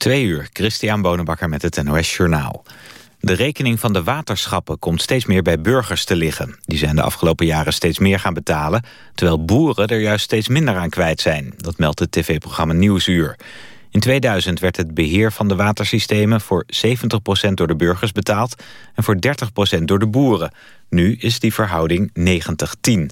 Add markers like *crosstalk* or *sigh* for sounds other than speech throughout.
Twee uur, Christian Bonenbakker met het NOS Journaal. De rekening van de waterschappen komt steeds meer bij burgers te liggen. Die zijn de afgelopen jaren steeds meer gaan betalen... terwijl boeren er juist steeds minder aan kwijt zijn. Dat meldt het tv-programma Nieuwsuur. In 2000 werd het beheer van de watersystemen... voor 70% door de burgers betaald en voor 30% door de boeren. Nu is die verhouding 90-10.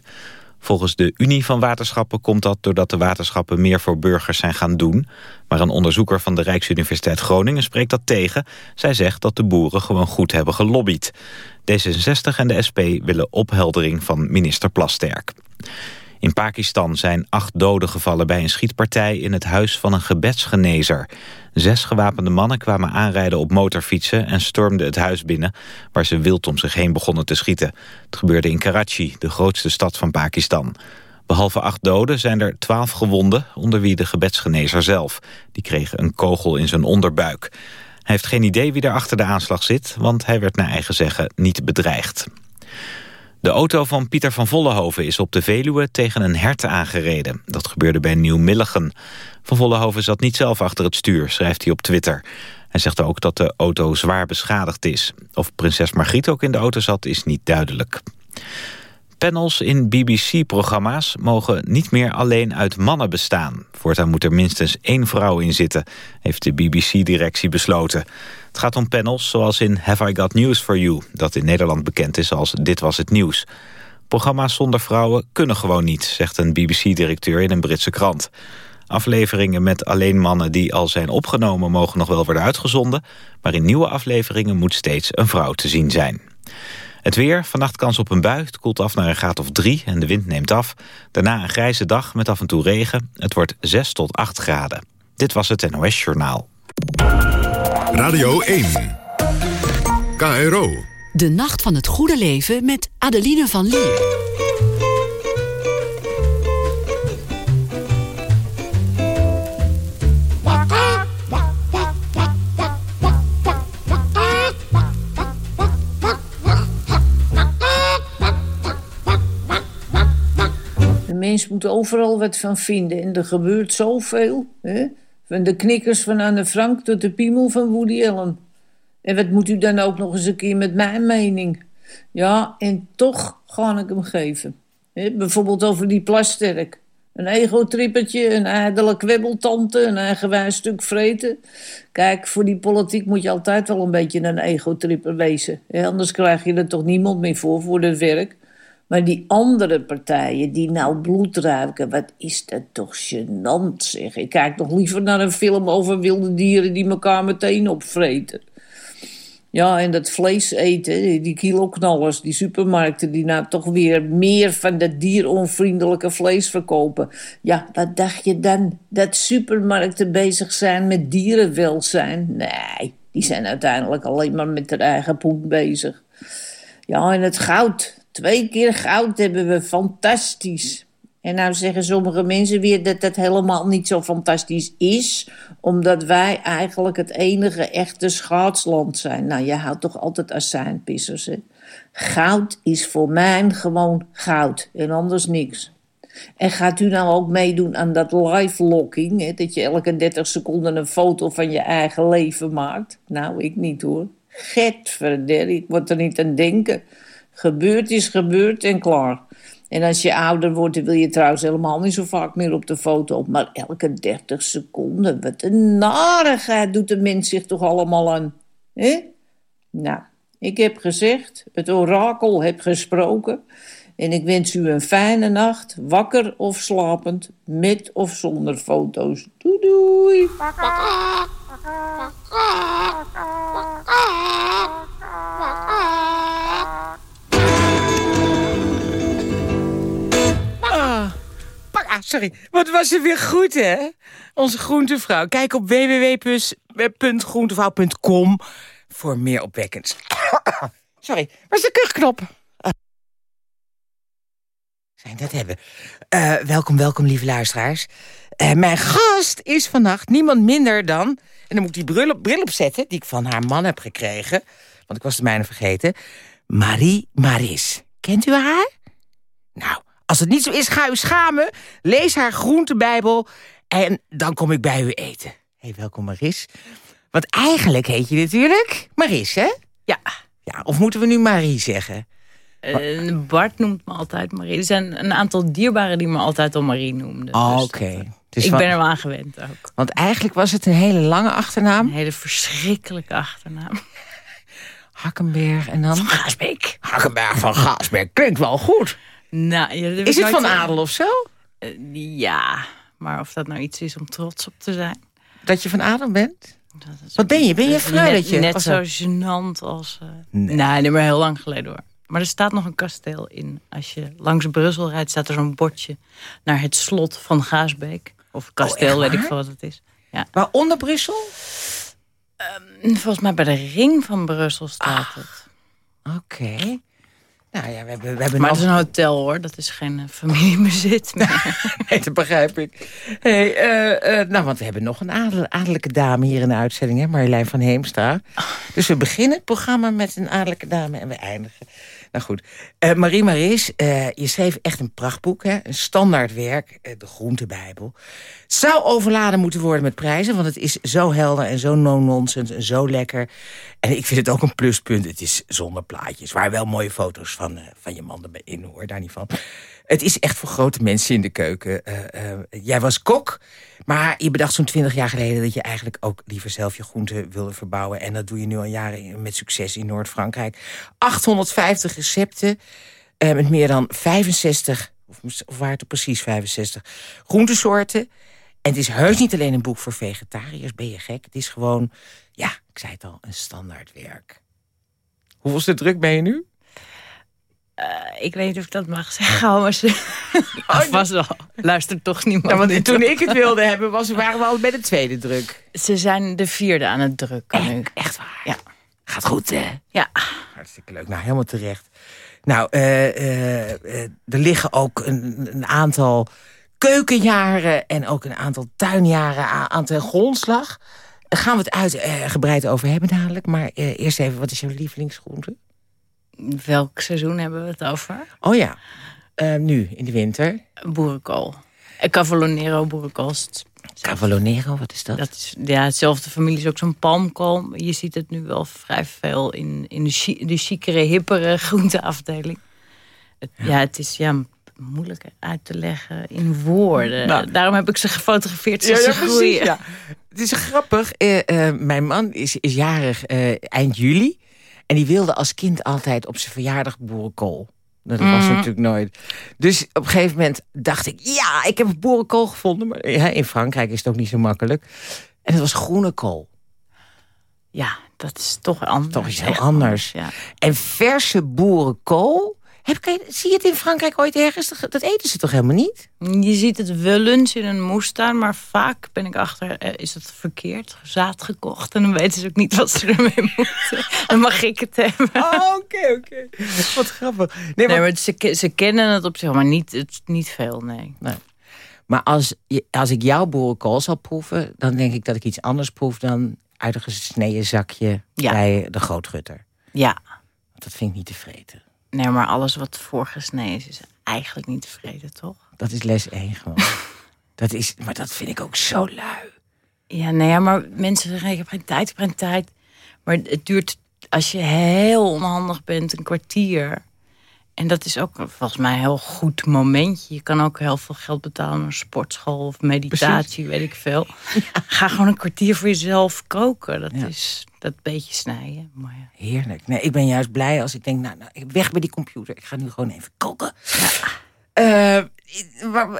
Volgens de Unie van Waterschappen komt dat doordat de waterschappen meer voor burgers zijn gaan doen. Maar een onderzoeker van de Rijksuniversiteit Groningen spreekt dat tegen. Zij zegt dat de boeren gewoon goed hebben gelobbyd. D66 en de SP willen opheldering van minister Plasterk. In Pakistan zijn acht doden gevallen bij een schietpartij in het huis van een gebedsgenezer. Zes gewapende mannen kwamen aanrijden op motorfietsen en stormden het huis binnen, waar ze wild om zich heen begonnen te schieten. Het gebeurde in Karachi, de grootste stad van Pakistan. Behalve acht doden zijn er twaalf gewonden, onder wie de gebedsgenezer zelf. Die kreeg een kogel in zijn onderbuik. Hij heeft geen idee wie er achter de aanslag zit, want hij werd naar eigen zeggen niet bedreigd. De auto van Pieter van Vollenhoven is op de Veluwe tegen een hert aangereden. Dat gebeurde bij Nieuw-Milligen. Van Vollenhoven zat niet zelf achter het stuur, schrijft hij op Twitter. Hij zegt ook dat de auto zwaar beschadigd is. Of prinses Margriet ook in de auto zat, is niet duidelijk. Panels in BBC-programma's mogen niet meer alleen uit mannen bestaan. Voortaan moet er minstens één vrouw in zitten, heeft de BBC-directie besloten. Het gaat om panels zoals in Have I Got News For You... dat in Nederland bekend is als Dit Was Het Nieuws. Programma's zonder vrouwen kunnen gewoon niet, zegt een BBC-directeur in een Britse krant. Afleveringen met alleen mannen die al zijn opgenomen... mogen nog wel worden uitgezonden... maar in nieuwe afleveringen moet steeds een vrouw te zien zijn. Het weer, vannacht kans op een bui. Het koelt af naar een graad of drie en de wind neemt af. Daarna een grijze dag met af en toe regen. Het wordt 6 tot 8 graden. Dit was het NOS Journaal. Radio 1. KRO. De Nacht van het Goede Leven met Adeline van Lee. Mens moet overal wat van vinden en er gebeurt zoveel. Hè? Van de knikkers van Anne Frank tot de piemel van Woody Allen. En wat moet u dan ook nog eens een keer met mijn mening? Ja, en toch ga ik hem geven. He, bijvoorbeeld over die plasterk. Een egotrippertje, een ijdele kwebbeltante, een eigenwijs stuk vreten. Kijk, voor die politiek moet je altijd wel een beetje een egotripper wezen. anders krijg je er toch niemand meer voor, voor het werk. Maar die andere partijen die nou bloed ruiken, wat is dat toch gênant zeg. Ik kijk nog liever naar een film over wilde dieren die elkaar meteen opvreten. Ja, en dat vlees eten, die kiloknallers, die supermarkten... die nou toch weer meer van dat dieronvriendelijke vlees verkopen. Ja, wat dacht je dan? Dat supermarkten bezig zijn met dierenwelzijn? Nee, die zijn uiteindelijk alleen maar met hun eigen poen bezig. Ja, en het goud, Twee keer goud hebben we, fantastisch. En nou zeggen sommige mensen weer dat dat helemaal niet zo fantastisch is... omdat wij eigenlijk het enige echte schaatsland zijn. Nou, je houdt toch altijd azijnpissers, hè? Goud is voor mij gewoon goud en anders niks. En gaat u nou ook meedoen aan dat live locking... Hè? dat je elke 30 seconden een foto van je eigen leven maakt? Nou, ik niet hoor. Get ik word er niet aan denken... Gebeurd is gebeurd en klaar. En als je ouder wordt, dan wil je trouwens helemaal niet zo vaak meer op de foto. Maar elke 30 seconden, wat een narigheid doet de mens zich toch allemaal aan. hè? Nou, ik heb gezegd, het orakel heb gesproken. En ik wens u een fijne nacht, wakker of slapend, met of zonder foto's. Doei doei! Sorry. Wat was er weer goed, hè? Onze groentevrouw. Kijk op www.groentevrouw.com voor meer opwekkends. *coughs* sorry, waar is de kuchknop? Zijn dat hebben. Uh, welkom, welkom, lieve luisteraars. Uh, mijn gast is vannacht niemand minder dan... en dan moet ik die bril, op, bril opzetten... die ik van haar man heb gekregen... want ik was de mijne vergeten... Marie Maris. Kent u haar? Nou, als het niet zo is, ga u schamen. Lees haar groentebijbel en dan kom ik bij u eten. hey, welkom Maris. Want eigenlijk heet je natuurlijk Maris, hè? Ja. Ja, of moeten we nu Marie zeggen? Eh, Bart noemt me altijd Marie. Er zijn een aantal dierbaren die me altijd al Marie noemden. Oh, Dus oké. Dus ik ben er wel aan gewend ook. Want eigenlijk was het een hele lange achternaam. Een hele verschrikkelijke achternaam. *laughs* Hakkenberg en dan... Gaasbeek. Hakkenberg van Gaasberg. Klinkt wel goed. Nou, ja, Is het van adel of zo? Eh, ja, maar of dat nou iets is om trots op te zijn. Dat je van adel bent? Wat ben je? Ben je vrij dat je... Net was zo gênant als... eh Nee. nee. nee, maar heel lang geleden hoor. Maar er staat nog een kasteel in. Als je langs Brussel rijdt, staat er zo'n bordje naar het slot van Gaasbeek. Of kasteel, Oh, echt weet ik veel wat het is. Waaronder Brussel? Volgens mij bij de ring van Brussel staat Ah. het. Oké. Nou ja, we hebben, we hebben Maar het is een hotel hoor, dat is geen eh, familiebezit. *laughs* meer. Nee, dat begrijp ik. Hey, eh, eh, nou, want we hebben nog een adel, adellijke dame hier in de uitzending, hè? Marjolein van Heemstra. Dus we beginnen het programma met een adellijke dame en we eindigen. Nou goed, Eh, Marie Maris, eh, je schreef echt een prachtboek, hè? een standaardwerk, eh, de Groentebijbel. Het zou overladen moeten worden met prijzen, want het is zo helder en zo no-nonsense en zo lekker. En ik vind het ook een pluspunt. Het is zonder plaatjes, waar wel mooie foto's van, van je man in hoor, daar niet van. Het is echt voor grote mensen in de keuken. Eh, eh, jij was kok, maar je bedacht zo'n twintig jaar geleden... dat je eigenlijk ook liever zelf je groenten wilde verbouwen. En dat doe je nu al jaren met succes in Noord-Frankrijk. 850 recepten eh, met meer dan 65, of, of waren het precies 65, groentesoorten. En het is heus niet alleen een boek voor vegetariërs, ben je gek. Het is gewoon, ja, ik zei het al, een standaardwerk. Hoeveelste druk ben je nu? Eh, ik weet niet of ik dat mag zeggen, *laughs* maar ze... Oh, vast wel. Luistert toch niemand. Ja, want toen ik het wilde hebben, was, waren we al bij de tweede druk. Ze zijn de vierde aan het drukken nu. Echt waar? Ja. Gaat goed, hè? Ja. Hartstikke leuk. Nou, helemaal terecht. Nou, eh, eh, er liggen ook een, een aantal keukenjaren... en ook een aantal tuinjaren aan, aan ten grondslag. Daar gaan we het uitgebreid over hebben dadelijk. Maar eerst even, wat is jouw lievelingsgroente? Welk seizoen hebben we het over? Oh ja, eh, nu, in de winter. Boerenkool. Eh, Cavallonero boerenkool. is het- Cavallonero, wat is dat? Dat is ja, hetzelfde familie is ook zo'n palmkool. Je ziet het nu wel vrij veel in, in de, de chicere, hippere *laughs* groenteafdeling. Het, ja. het is ja, moeilijk uit te leggen in woorden. Nou. Daarom heb ik ze gefotografeerd zoals ze groeien. ja. Het is grappig. eh, mijn man is, is jarig eind juli. En die wilde als kind altijd op zijn verjaardag boerenkool. Dat was Mhm. natuurlijk nooit. Dus op een gegeven moment dacht ik... ja, ik heb boerenkool gevonden. Maar ja, in Frankrijk is het ook niet zo makkelijk. En het was groene kool. Ja, dat is toch anders. Toch iets heel Echt anders. Ja. En verse boerenkool... Heb, je, zie je het in Frankrijk ooit ergens? Dat- eten ze toch helemaal niet? Je ziet het wel eens in een moestuin, maar vaak ben ik achter, eh, is het verkeerd, zaad gekocht. En dan weten ze ook niet wat ze ermee *laughs* moeten. Dan mag ik het hebben. Oh, oké, oké. Wat grappig. Nee, Nee, maar maar ze, ze kennen het op zich, maar niet, het, niet veel, nee. Maar als, je- als ik jouw boerenkool zal proeven... dan denk ik dat ik iets anders proef dan uit een gesneden zakje Ja. bij de grootgutter. Ja, Want Dat vind ik niet te vreten. Nee, maar alles wat voorgesneden is, is eigenlijk niet tevreden, toch? Dat is les 1 gewoon. *laughs* dat is, maar dat vind ik ook zo lui. Ja, nee, ja, maar mensen zeggen, ik heb geen tijd, ik heb geen tijd. Maar het duurt, als je heel onhandig bent, een kwartier. En dat is ook volgens mij een heel goed momentje. Je kan ook heel veel geld betalen aan een sportschool of meditatie, weet ik veel. *laughs* Ga gewoon een kwartier voor jezelf koken. Dat Ja. is dat beetje snijden. Maar ja. Heerlijk. Nee, ik ben juist blij als ik denk, nou, nou weg bij die computer. Ik ga nu gewoon even koken. Eh,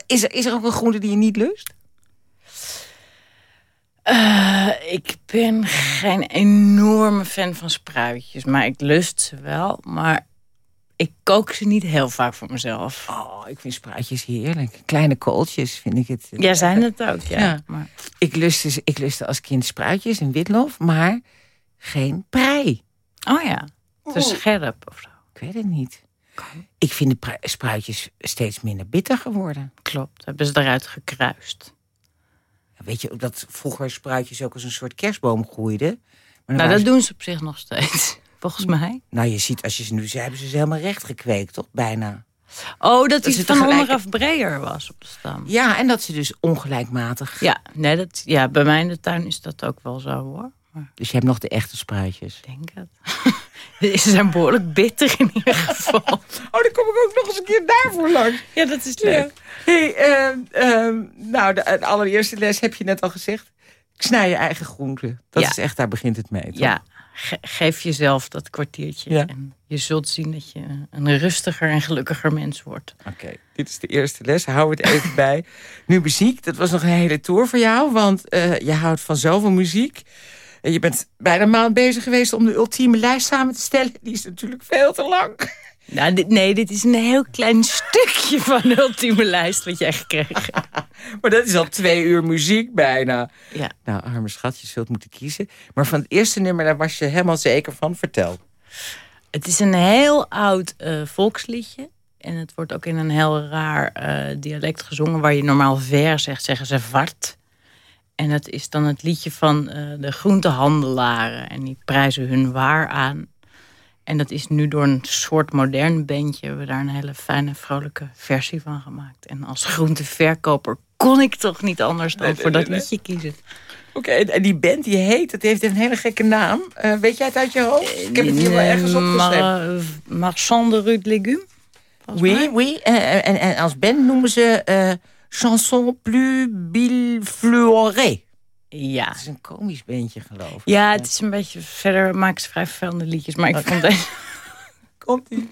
is, er, is er ook een groente die je niet lust? Eh, ik ben geen enorme fan van spruitjes, maar ik lust ze wel. Maar ik kook ze niet heel vaak voor mezelf. Oh, ik vind spruitjes heerlijk. Kleine kooltjes vind ik het. Ja, zijn het ook, ja. Ja. Maar, Ik lustte, ik lustte als kind spruitjes en witlof, maar geen prei. oh ja, te scherp of zo. Ik weet het niet. Ik vind de prui- spruitjes steeds minder bitter geworden. Klopt, hebben ze eruit gekruist. Weet je dat vroeger spruitjes ook als een soort kerstboom groeiden? Maar Nou, dat ze- doen ze op zich nog steeds, volgens mij. nou, je ziet, als je ze nu ze hebben ze ze helemaal recht gekweekt, toch? Bijna. Oh, dat, hij van tegelijk- onderaf breder was op de stam. Ja, en dat ze dus ongelijkmatig... Ja, nee, dat, ja, bij mij in de tuin is dat ook wel zo hoor. Maar Dus je hebt nog de echte spruitjes. ik denk het. *laughs* Ze zijn behoorlijk bitter in ieder *laughs* geval. Oh, dan kom ik ook nog eens een keer daarvoor langs. Ja, dat is Ja. Hey, ehm, ehm, nou, de, de allereerste les heb je net al gezegd. Snij je eigen groenten. Dat Ja. is echt, daar begint het mee. toch? Ja, ge- geef jezelf dat kwartiertje. Ja. En je zult zien dat je een rustiger en gelukkiger mens wordt. Oké, dit is de eerste les. Hou het even *laughs* bij. Nu muziek, dat was nog een hele tour voor jou. Want eh, je houdt van zoveel muziek. En je bent bijna een maand bezig geweest om de ultieme lijst samen te stellen. Die is natuurlijk veel te lang. Nou, dit, nee, dit is een heel klein stukje *laughs* van de ultieme lijst wat jij gekregen. *laughs* Maar dat is al twee uur muziek bijna. Ja. Nou, arme schat, je zult moeten kiezen. Maar van het eerste nummer, daar was je helemaal zeker van. Vertel. Het is een heel oud eh, volksliedje. En het wordt ook in een heel raar eh, dialect gezongen. Waar je normaal ver zegt, zeggen ze vart. En dat is dan het liedje van eh, de groentehandelaren. En die prijzen hun waar aan. En dat is nu door een soort modern bandje... hebben we daar een hele fijne, vrolijke versie van gemaakt. En als groenteverkoper kon ik toch niet anders dan Nee, nee, voor dat nee, liedje kiezen. Oké, en die band die heet, dat heeft een hele gekke naam. Eh, weet jij het uit je hoofd? Ik heb het hier wel ergens opgeschreven. Mar Marchand de Rue de Légumes. mij. Oui, oui. En, en, en als band noemen ze eh, Chanson plus bilfleurée. Ja. Dat is een komisch bandje, geloof ik. Ja, het is een beetje... Verder maken ze vrij vervelende liedjes. Maar ik vond deze... *laughs* Komt ie.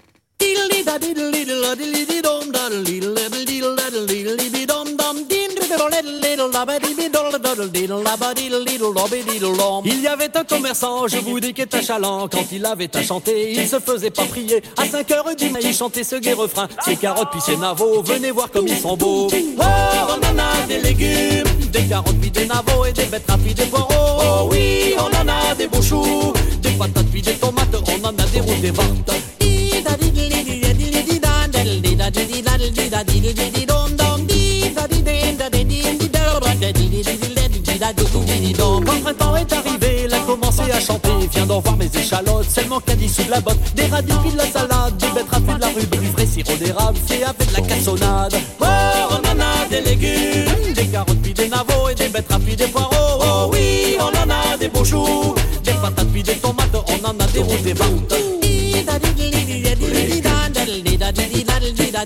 Il y avait un commerçant, je vous dis, qui était chalant. Quand il avait à chanter, il se faisait pas prier. À 5 heures du matin, il chantait ce gai refrain. Ses carottes puis ses navots, venez voir comme ils sont beaux. Oh, on en a des légumes, des carottes puis des navots et des betteraves puis des poireaux. Oh oui, on en a des beaux choux, des patates puis des tomates, on en a des roux, des vartes. Quand le printemps est arrivé, il a commencé à chanter. Viens d'en voir mes échalotes, seulement qu'a dit sous de la botte. Des radis de la salade, des betteraves de la rue, du vrai sirop d'érable, fait avec de la cassonade. Oh, on en a des légumes, des carottes puis des navots et des betteraves puis des poireaux. Oh oui, on en a des beaux choux, des patates puis des tomates, on en a des roux, des On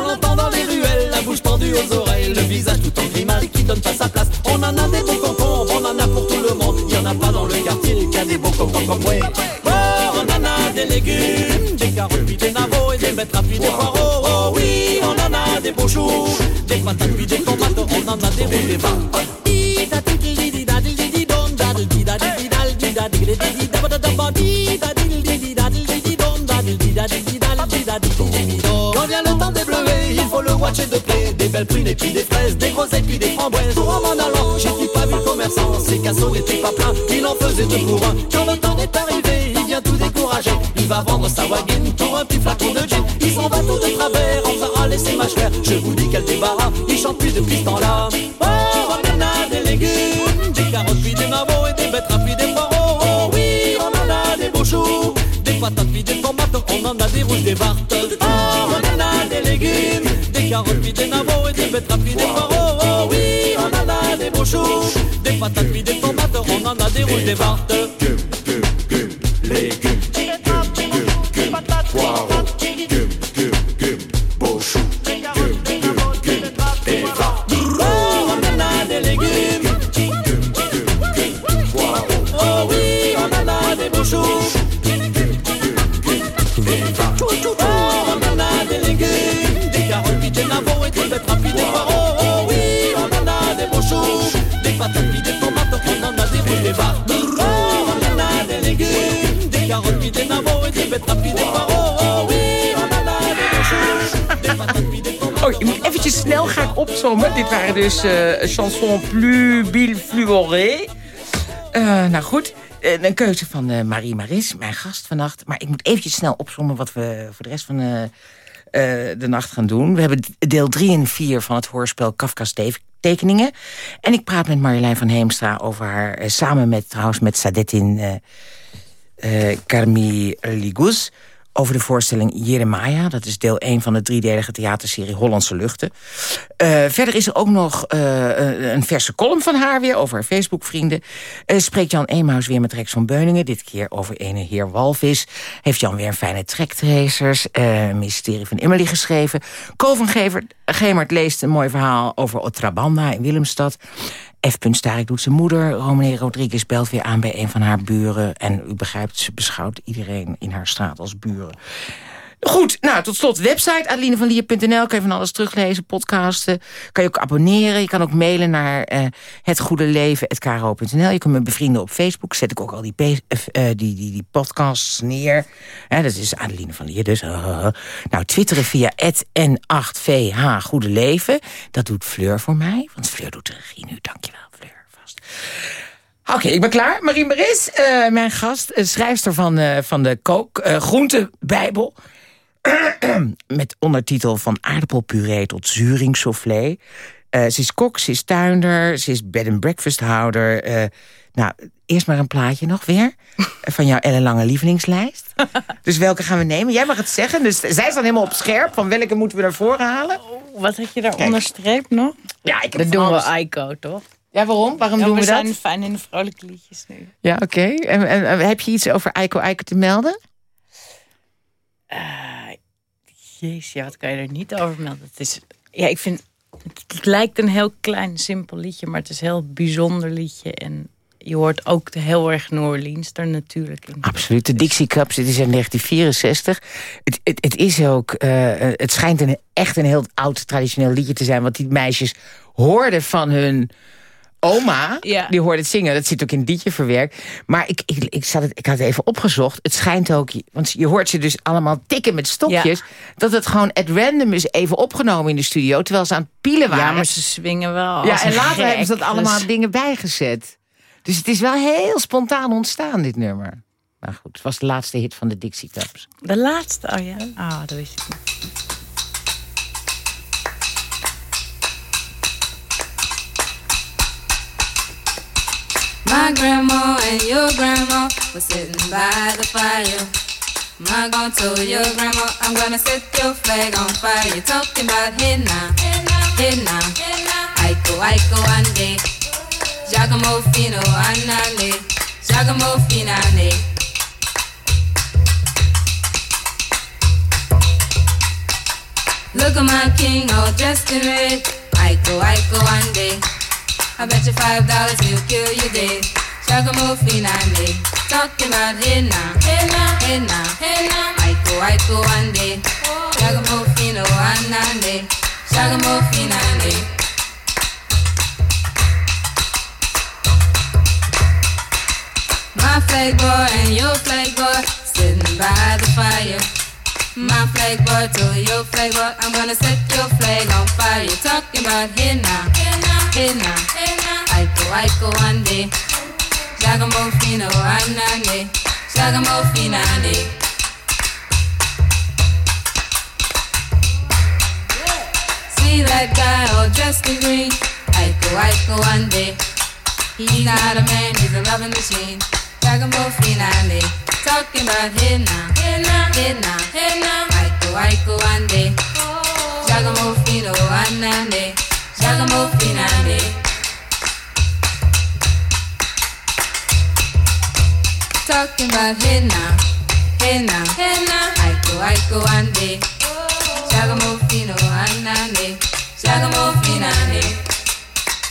l'entend dans les ruelles, la bouche tendue aux oreilles, le visage tout en grimace qui donne pas sa place. On en a des concombres, on en a pour tout le monde. Y en a pas dans le quartier qui a des beaux concombres comme moi. Oh, on en a des légumes, des carottes puis des navots et des betteraves puis des poireaux. Oh oui, on en a des beaux choux, des patates puis des tomates, on. Quand vient le temps des bleuets, il faut le watcher de près. Des belles prunes et puis des fraises, des groseilles puis des framboises. Pour en m'en allant, j'ai pas vu le commerçant. Ses casseaux n'étaient pas pleins, il en faisait deux pour un. Quand le temps est arrivé, il vient tout décourager. Il va vendre sa wagon pour un petit flacon de gin. Il s'en va tout de travers, faisant râler ses mâches claires. Je vous des vartes. Oh, on en a des légumes, des carottes puis des navots et des betteraves puis des poireaux. Oh oui, on en a des beaux choux, des patates puis des tomates, on en a des rouges, des vartes. Opzommen. Dit waren dus eh Chanson plus bilfleurée. Eh nou goed, eh, een keuze van Marie Maris, mijn gast vannacht. Maar ik moet eventjes snel opzommen wat we voor de rest van eh, de nacht gaan doen. We hebben deel 3 en 4 van het hoorspel Kafka's tekeningen. En ik praat met Marjolein van Heemstra over haar... samen met, trouwens, met Sadetin eh Carmi Ligus... over de voorstelling Jeremiah. Dat is deel 1 van de driedelige theaterserie Hollandse Luchten. Eh, verder is er ook nog eh, een- verse column van haar weer... over haar Facebook-vrienden. Eh, spreekt Jan Emaus weer met Rex van Beuningen. Dit keer over ene heer Walvis. Heeft Jan weer een fijne trektracers. Mysterie van Emily geschreven. Ko van Gemert leest een mooi verhaal over Otrabanda in Willemstad. F. Starik doet zijn moeder. Romane Rodriguez belt weer aan bij een van haar buren. En u begrijpt, ze beschouwt iedereen in haar straat als buren. Goed, nou, tot slot website adelinevanlier.nl. Kan je van alles teruglezen, podcasten. Kan je ook abonneren. Je kan ook mailen naar eh het goede leven.kro.nl. Je kunt me bevrienden op Facebook. Zet ik ook al eh, eh, die, die, die podcasts neer. Hè, dat is Adeline van Lier dus. *laughs* Nou, twitteren via n8vh Goede Leven. Dat doet Fleur voor mij. Want Fleur doet de regie nu. Dankjewel, Fleur. Vast. Oké, ik ben klaar. Marie Maris, eh, mijn gast, eh, schrijfster van, eh, van de kook, eh groentebijbel. *clears throat* Met ondertitel Van aardappelpuree tot zuringssoufflé. Eh ze is kok, ze is tuinder, ze is bed and breakfast houder. Eh, nou, eerst maar een plaatje nog weer. Van jouw ellenlange lievelingslijst. *laughs* dus welke gaan we nemen? Jij mag het zeggen. Dus zij staan helemaal op scherp. Van welke moeten we naar voren halen? Wat had je daar onderstreept nog? Ja, ik heb Dat doen we. Aiko, toch? Ja, waarom? Waarom Ja, doen we we, zijn dat? fijn in de vrolijke liedjes nu. Ja, oké. En, en, en heb je iets over Eiko Eiko te melden? Eh, jezus, ja, wat kan je er niet over melden? Het is, ja, ik vind, het lijkt een heel klein, simpel liedje, maar het is een heel bijzonder liedje. En je hoort ook de heel erg New er natuurlijk in. Absoluut. De Dixie Cups, dit is in 1964. Het, het, het is ook, eh, het schijnt een, echt een heel oud traditioneel liedje te zijn. Want die meisjes hoorden van hun oma, Ja. die hoorde het zingen. Dat zit ook in het liedje verwerkt. Maar ik, ik, ik, zat het, ik had het even opgezocht. Het schijnt ook, want je hoort ze dus allemaal tikken met stokjes. Dat het gewoon at random is even opgenomen in de studio. Terwijl ze aan het pielen waren. Ja, maar ze swingen wel. Ja, en later gek, hebben ze dat allemaal dus- dingen bijgezet. Dus het is wel heel spontaan ontstaan, dit nummer. Maar goed, het was de laatste hit van de Dixie Cups. De laatste, oh ja. Ah, dat wist ik niet. My grandma and your grandma were sitting by the fire. My gonna tell your grandma I'm gonna set your flag on fire. You're talking about hey now, Aiko Aiko ande, Giacomo Fino anane, Giacomo Finane. Look at my king all dressed in red. Aiko Aiko ande. I bet you five dollars he'll kill you dead. Giacomo Finande, talking about hey now, now, hey now. Aiko, one day. Giacomo Fino, Anande, Giacomo Finande. My flag boy and your flag boy sitting by the fire. My flag boy to your flag boy, I'm gonna set your flag on fire. Talking about hey now, Ena, Aiko Aiko Ande, Jagamofino Anane, Jagamofinane. See that guy all dressed in green, Aiko Aiko Ande. He's not a man, he's a loving machine, Jagamofinane. Talking about Hena, Hena, Hena, Hena, Aiko Aiko Ande, Jagamofino Anane. Talking about hey now, hey now, hey now. Aiko, Aiko, one day. Giacomo Fino, Anande, Giacomo Finande,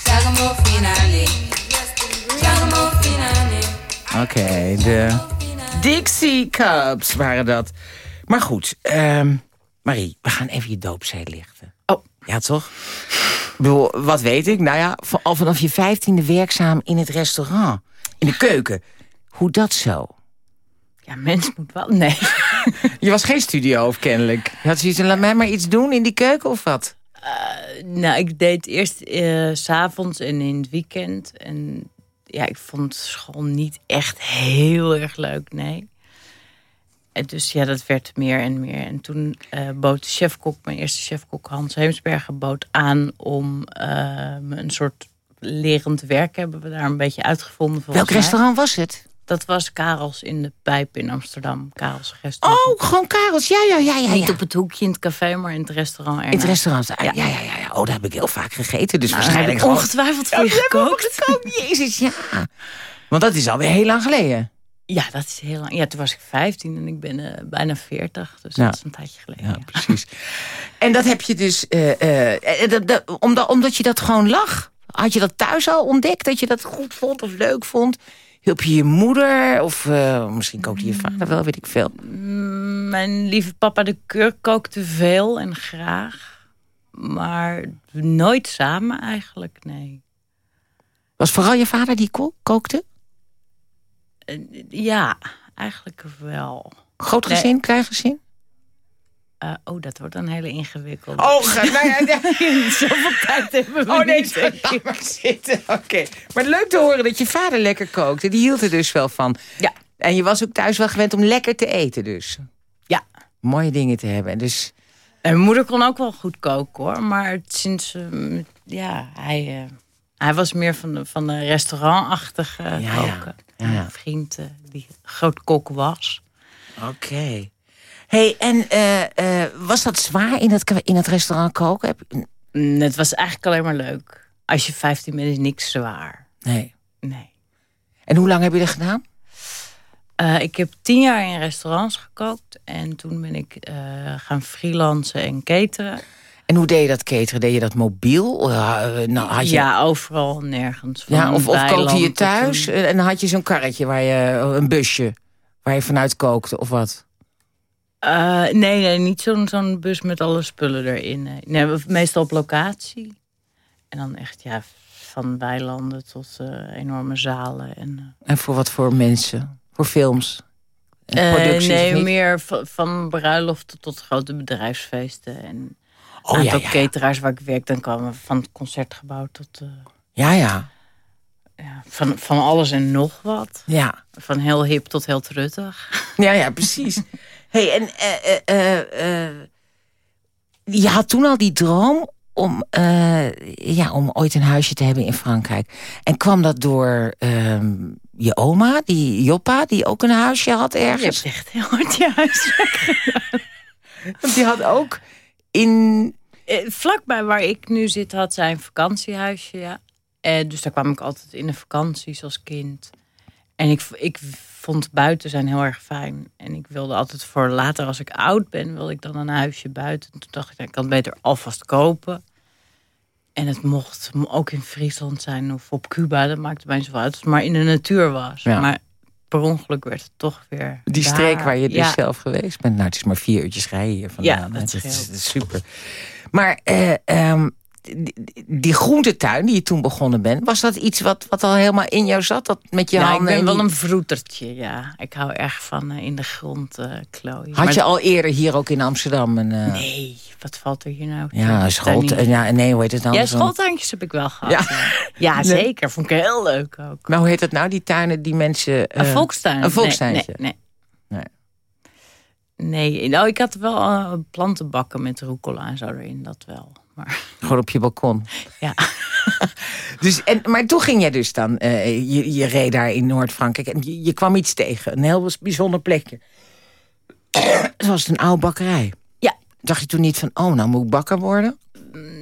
Giacomo Finande, Giacomo Finande. Oké, de Dixie Cups waren dat. Maar goed, ehm, Marie, we gaan even je doopzee lichten. Oh. Ja, toch? Ik bedoel, wat weet ik? Nou ja, al vanaf je vijftiende werkzaam in het restaurant. In de keuken. Hoe dat zo? Ja, mens moet wel... Nee. *laughs* Je was geen studio of kennelijk. Je had zoiets laat mij maar iets doen in die keuken of wat? nou, ik deed eerst eh, s s'avonds en in het weekend. En ja, ik vond school niet echt heel erg leuk, nee. En dus ja, dat werd meer en meer. En toen eh, bood de chefkok, mijn eerste chefkok Hans Heemsberger, bood aan om eh, een soort lerend werk hebben we daar een beetje uitgevonden. Welk restaurant was het? Dat was Karels in de Pijp in Amsterdam. Karels restaurant. Oh, gewoon Karels. Ja, ja, ja, ja. Niet ja. op het hoekje in het café, maar in het restaurant. In het restaurant. Ah, Ja, ja, ja, ja. Oh, daar heb ik heel vaak gegeten. Dus Nou, heb waarschijnlijk ik gewoon- ongetwijfeld voor Oh, je gekookt. gekookt. Jezus, ja. Want dat is alweer heel lang geleden. Ja, dat is heel lang. Ja, toen was ik 15 en ik ben eh, bijna 40. Dus dat is een tijdje geleden. Ja, ja. precies. En dat heb je dus, omdat, omdat je dat gewoon lag. Had je dat thuis al ontdekt, dat je dat goed vond of leuk vond? Hielp je je moeder? Of eh, misschien kookte je vader wel, weet ik veel. Mm, Mijn lieve papa de Keur kookte veel en graag. Maar nooit samen eigenlijk, nee. Was vooral je vader die ko- kookte? Eh, Ja, eigenlijk wel. Groot Nee. gezin, klein gezin? Eh, oh, dat wordt een hele ingewikkelde. Oh, nou ja, ja. Zoveel tijd hebben we Oh nee, niet, *laughs* ik. maar zitten. Oké. Maar leuk te horen dat je vader lekker kookte. Die hield er dus wel van. Ja. En je was ook thuis wel gewend om lekker te eten dus. Ja. Mooie dingen te hebben. En dus, En mijn moeder kon ook wel goed koken hoor. Maar sinds, eh, ja, hij, eh, hij was meer van de, van de restaurantachtige Ja, koken. Ja. Een vriend die groot kok was. oké. Hey, en eh, eh, was dat zwaar in het, in het restaurant koken? Heb, Mm, Het was eigenlijk alleen maar leuk. Als je 15 bent is niks zwaar. nee. Nee. En hoe lang heb je dat gedaan? Eh, ik heb tien jaar in restaurants gekookt. En toen ben ik gaan freelancen en cateren. En hoe deed je dat cateren? Deed je dat mobiel? Nou, had je, Ja, overal nergens. Van ja, of, of kookte je thuis en dan had je zo'n karretje, waar je, een busje, waar je vanuit kookte of wat? Eh, nee, nee, niet zo'n zo'n bus met alle spullen erin. Nee. Meestal op locatie. En dan echt, ja, van weilanden tot eh, enorme zalen. En, En voor wat voor mensen? Voor films? En eh, producties, nee, niet? meer van, van bruiloften tot grote bedrijfsfeesten. En Oh, een ja, aantal ja. cateraars waar ik werk, dan kwamen van het concertgebouw tot eh, Ja, ja. ja, van, van alles en nog wat. Ja, Van heel hip tot heel truttig. ja, ja precies. *laughs* hey, en eh, eh, eh, je had toen al die droom om, ja, om ooit een huisje te hebben in Frankrijk. En kwam dat door ehm, je oma, die Joppa, die ook een huisje had Je ergens? hebt echt heel hard je huiswerk *laughs* Want die had ook in... Vlakbij waar ik nu zit had zij een vakantiehuisje, ja. Eh, dus daar kwam ik altijd in de vakanties als kind. En ik, ik vond buiten zijn heel erg fijn. En ik wilde altijd voor later, als ik oud ben, wilde ik dan een huisje buiten. En toen dacht ik, nou, ik kan het beter alvast kopen. En het mocht ook in Friesland zijn of op Cuba. Dat maakte mij zoveel uit. Als het maar in de natuur was. Ja. Maar per ongeluk werd het toch weer Die daar. streek waar je dus Ja. zelf geweest bent. Nou, het is maar vier uurtjes rijden hier vandaan. Ja, dat is super. Maar eh, ehm, die, die groentetuin die je toen begonnen bent... was dat iets wat, wat al helemaal in jou zat? Dat met je Ja, ik handen... ben en wel die- een vroetertje, ja. Ik hou erg van eh, in de grond eh klooien. Had Maar je al eerder hier ook in Amsterdam een... eh, Nee, wat valt er hier nou? Ja, school. tuinier? Ja, nee, hoe heet het dan? Ja, Zo'n- schooltuintjes heb ik wel gehad. Ja. Ja, ja *laughs* Nee. zeker. Vond ik heel leuk ook. Maar hoe heet het nou? Die tuinen die mensen... Een volkstuin. Een volkstuintje. Nee, nee, Nee. nee. nee. nou, ik had wel plantenbakken met rucola en zo erin, dat wel. Maar Gewoon op je balkon. ja, *laughs* Dus, en, maar toen ging jij dus dan, eh, je, je reed daar in Noord-Frankrijk... en je, je kwam iets tegen, een heel bijzonder plekje. Zoals een oude bakkerij. Ja. Dacht je toen niet van, oh, nou moet ik bakker worden?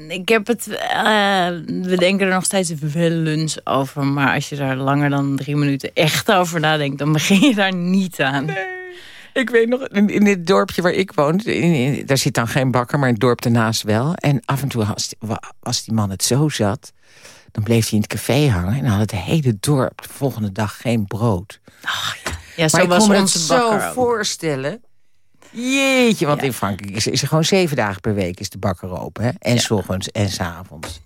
ik heb het... eh, we denken er nog steeds wel eens over. Maar als je daar langer dan drie minuten echt over nadenkt... dan begin je daar niet aan. Ik weet nog, in, in dit dorpje waar ik woon... In, in- daar zit dan geen bakker, maar in het dorp daarnaast wel. En af en toe, als, die man het zo zat... dan bleef hij in het café hangen... en dan had het hele dorp de volgende dag geen brood. Ja, zo maar ik was kon me onze zo ook. voorstellen. Jeetje, want Ja. in Frankrijk is, is er gewoon zeven dagen per week is de bakker open. Hè? En s ochtends en s avonds.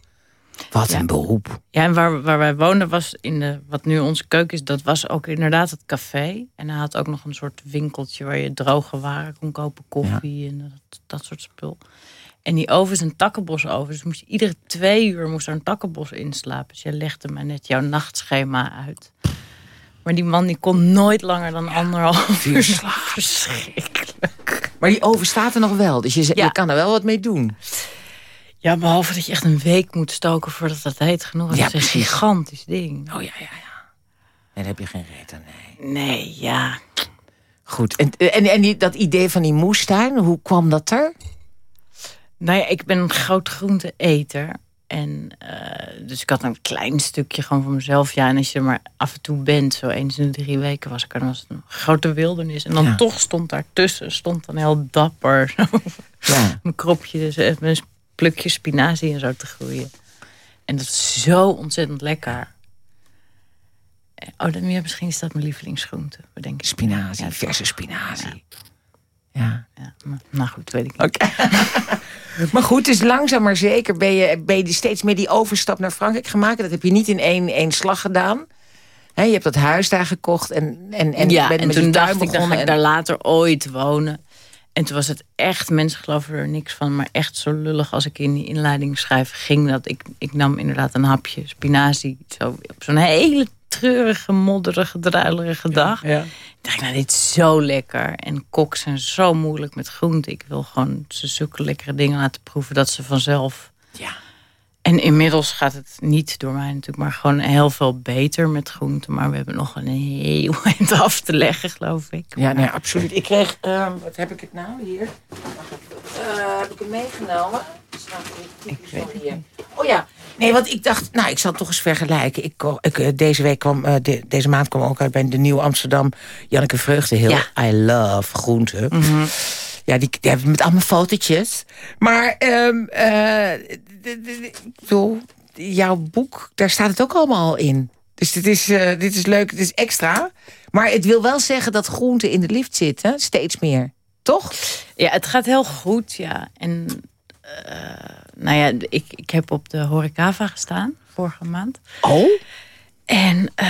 Wat Ja. een beroep. Ja, en waar, waar wij woonden was in de, wat nu onze keuken is, dat was ook inderdaad het café. En hij had ook nog een soort winkeltje waar je droge waren kon kopen, koffie en dat, dat soort spul. En die oven is een takkenbosoven. Dus moest je, iedere twee uur moest er een takkenbos inslapen. Dus je legde maar net jouw nachtschema uit. Maar die man die kon nooit langer dan anderhalf uur *laughs* slapen. Verschrikkelijk. Maar die oven staat er nog wel, dus je, je kan er wel wat mee doen. Ja, behalve dat je echt een week moet stoken voordat dat heet genoeg is. Ja, dat is een precies. gigantisch ding. Oh ja, ja, ja. En heb je geen reet aan, nee. Nee, ja. Goed, en, en, en die, dat idee van die moestuin, hoe kwam dat er? Nou ja, ik ben een groot groenteeter. En eh, dus ik had een klein stukje gewoon voor mezelf. Ja, en als je er maar af en toe bent, zo eens in de drie weken was ik er, dan was het een grote wildernis. En dan Ja. toch stond daartussen, stond dan heel dapper *laughs* Ja. een kropje, dus even plukje spinazie en zo te groeien. En dat is zo ontzettend lekker. Oh, dan, ja, misschien is dat mijn lievelingsgroente, bedenk ik. Spinazie, Ja, verse spinazie. Ja. Ja, maar- nou goed, weet ik niet. *laughs* Maar goed, dus langzaam maar zeker ben je, ben je steeds meer die overstap naar Frankrijk gemaakt. Dat heb je niet in één, één slag gedaan. Je hebt dat huis daar gekocht en, en, en ja, bent en met toen dacht ik, dan ga ik en- daar later ooit wonen. En toen was het echt, mensen geloven er niks van... maar echt zo lullig als ik in die inleiding schrijf ging... dat ik, ik nam inderdaad een hapje spinazie... Zo, op zo'n hele treurige, modderige, druilerige dag. Ja. Ik dacht, nou, dit is zo lekker. En koks zijn zo moeilijk met groenten. Ik wil gewoon ze zulke lekkere dingen laten proeven... dat ze vanzelf... Ja. En inmiddels gaat het niet door mij natuurlijk... maar gewoon heel veel beter met groenten. Maar we hebben nog een heel *laughs* eind af te leggen, geloof ik. Ja, nee, absoluut. Ik kreeg, ehm, wat heb ik het nou hier? Eh, heb ik hem meegenomen? Ik weet het hier. Oh ja, nee, want ik dacht, nou, ik zal het toch eens vergelijken. Ik, eh, deze week kwam, eh, de- deze maand kwam ook uit bij de Nieuw Amsterdam. Janneke Vreugdehil. Ja. I love groenten. Ja, die, die hebben met allemaal fotootjes. Maar, ik bedoel, jouw boek, daar staat het ook allemaal in. Dus dit is, eh, dit is leuk, het is extra. Maar het wil wel zeggen dat groenten in de lift zitten, steeds meer. Toch? Ja, het gaat heel goed, ja. En eh, nou ja, ik, ik heb op de Horecava gestaan vorige maand. Oh? En eh,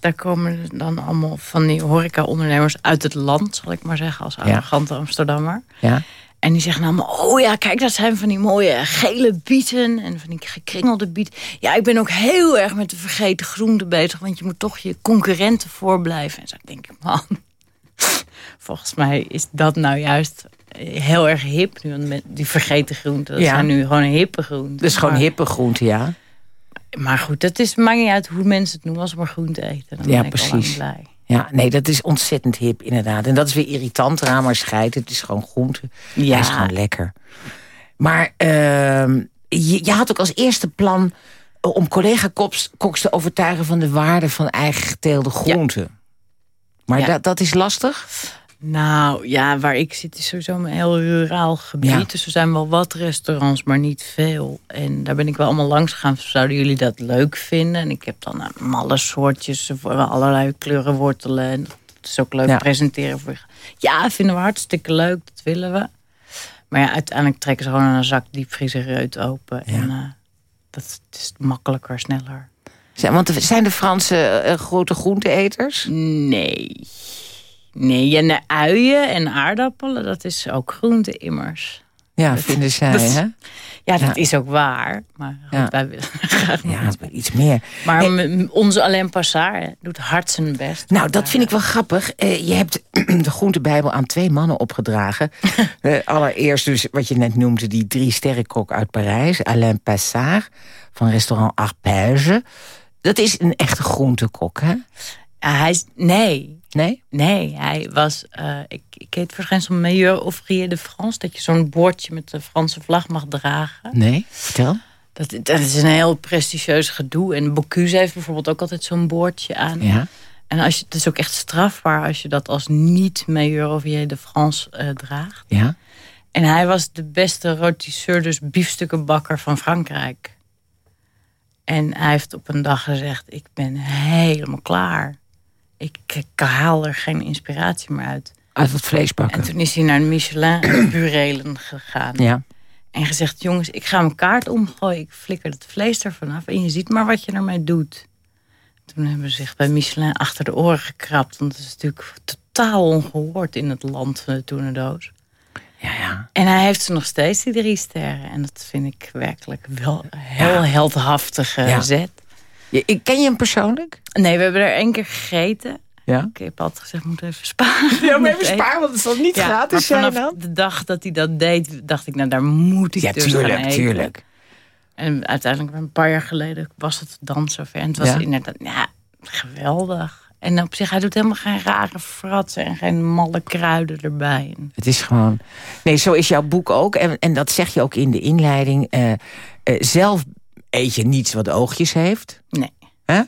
daar komen dan allemaal van die horeca-ondernemers uit het land, zal ik maar zeggen, als arrogante Amsterdammer. Ja. En die zeggen allemaal, oh ja, kijk, dat zijn van die mooie gele bieten en van die gekringelde bieten. Ja, ik ben ook heel erg met de vergeten groenten bezig, want je moet toch je concurrenten voorblijven. En zo denk ik, man, *laughs* volgens mij is dat nou juist heel erg hip nu, want met die vergeten groenten. Dat Ja. zijn nu gewoon hippe groenten. Dus gewoon Maar- hippe groenten, ja. Maar goed, het is, maakt niet uit hoe mensen het noemen als ze maar groente eten. Dan Ja, ben ik precies. blij. Ja, nee, dat is ontzettend hip, inderdaad. En dat is weer irritant eraan, maar scheid. Het is gewoon groente. Ja. Hij is gewoon lekker. Maar ehm, je, je had ook als eerste plan... om collega-koks koks te overtuigen van de waarde van eigen geteelde groenten. Maar Ja. dat, dat is lastig? Nou ja, waar ik zit is sowieso een heel ruraal gebied. Ja. Dus er zijn wel wat restaurants, maar niet veel. En daar ben ik wel allemaal langs gegaan. Zouden jullie dat leuk vinden? En ik heb dan eh, malle soortjes voor allerlei kleuren wortelen. En dat is ook leuk Ja. presenteren voor je. Ja, vinden we hartstikke leuk. Dat willen we. Maar ja, uiteindelijk trekken ze gewoon een zak diepvriezereut open. Ja. En eh, dat is makkelijker, sneller. Zijn- Want zijn de Fransen eh, grote groenteeters? Nee. Nee, en de uien en aardappelen, dat is ook groente immers. Ja, vinden zij, dat- hè? Ja, dat Ja. is ook waar. Maar goed, Ja. wij willen *laughs* graag Ja, iets meer. Maar Hey. onze Alain Passard doet hard zijn best. Nou, dat vind ik wel grappig. Eh, je hebt *clears throat* de groentebijbel aan twee mannen opgedragen. *laughs* Eh, allereerst dus wat je net noemde, die drie sterrenkok uit Parijs. Alain Passard van restaurant Arpège. Dat is een echte groentekok, hè? Hij is, nee, Nee? nee, hij was... eh, ik, ik heet verschijnsel Meilleur Ouvrier de France. Dat je zo'n bordje met de Franse vlag mag dragen. Nee? Vertel. Dat, dat is een heel prestigieus gedoe. En Bocuse heeft bijvoorbeeld ook altijd zo'n bordje aan. Ja. En als je, het is ook echt strafbaar als je dat als niet-Meilleur Ouvrier de France eh, draagt. Ja? En hij was de beste rotisseur, dus biefstukkenbakker van Frankrijk. En hij heeft op een dag gezegd, ik ben helemaal klaar. Ik, ik haal er geen inspiratie meer uit. Uit het vlees En toen is hij naar Michelin-burelen *clears throat* gegaan. Ja. En gezegd, jongens, ik ga mijn kaart omgooien. Ik flikker het vlees ervan af. En je ziet maar wat je ermee doet. Toen hebben ze zich bij Michelin achter de oren gekrapt. Want het is natuurlijk totaal ongehoord in het land van de toenedoos. Ja, ja. En hij heeft ze nog steeds, die drie sterren. En dat vind ik werkelijk wel heel heldhaftige Ja. zet. Je, ik, ken je hem persoonlijk? Nee, we hebben er één keer gegeten. Ja. Ik heb altijd gezegd, moet even sparen. Ja, maar even sparen, want het zal niet Ja, gratis zijn dan. de dag dat hij dat deed, dacht ik, nou daar moet ik Ja, dus tuurlijk, tuurlijk. En uiteindelijk, een paar jaar geleden, was het dan zover. En het was Ja? inderdaad, ja, geweldig. En op zich, hij doet helemaal geen rare fratsen en geen malle kruiden erbij. Het is gewoon... Nee, zo is jouw boek ook. En, en dat zeg je ook in de inleiding. Eh, eh, zelf eet je niets wat oogjes heeft. Nee. Hè?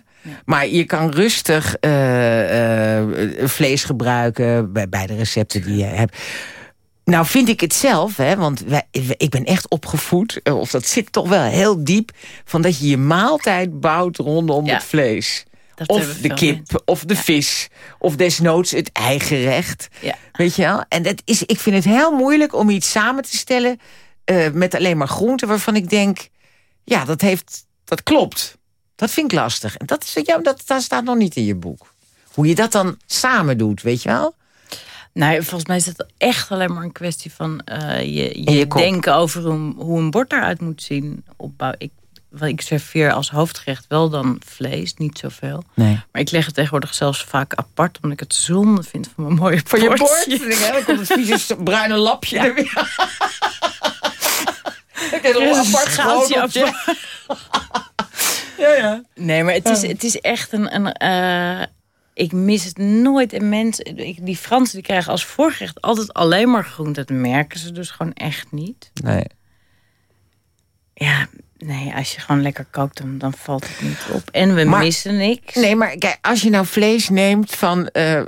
Maar je kan rustig eh, eh, vlees gebruiken bij, bij de recepten die je hebt. Nou vind ik het zelf, hè, want wij, ik ben echt opgevoed... eh, of dat zit toch wel heel diep... van dat je je maaltijd bouwt rondom Ja. het vlees. Dat Of de kip, of de vis. Of desnoods het eigen gerecht. Ja. Weet je wel? En dat is, ik vind het heel moeilijk om iets samen te stellen... met alleen maar groenten waarvan ik denk... ja, dat, heeft, dat klopt. Dat vind ik lastig. En dat, is, ja, dat, dat staat nog niet in je boek. Hoe je dat dan samen doet, weet je wel? Nou, volgens mij is het echt alleen maar een kwestie van eh, je, je, denken over hoe, hoe een bord eruit moet zien. Opbouw. Ik, wat ik serveer als hoofdgerecht wel dan vlees, niet zoveel. Nee. Maar ik leg het tegenwoordig zelfs vaak apart, omdat ik het zonde vind van mijn mooie Van je bordje. bord? Dan komt het vieze *laughs* bruine lapje er weer. Ik heb een is een apart schaaltje. *laughs* Ja, ja. Nee, maar het is, het is echt een... een eh, ik mis het nooit. En mensen, die Fransen die krijgen als voorgerecht altijd alleen maar groente. Dat merken ze dus gewoon echt niet. Nee. Ja, nee, als je gewoon lekker kookt, dan, dan valt het niet op. En we Maar- missen niks. Nee, maar kijk, als je nou vlees neemt van... eh, eh,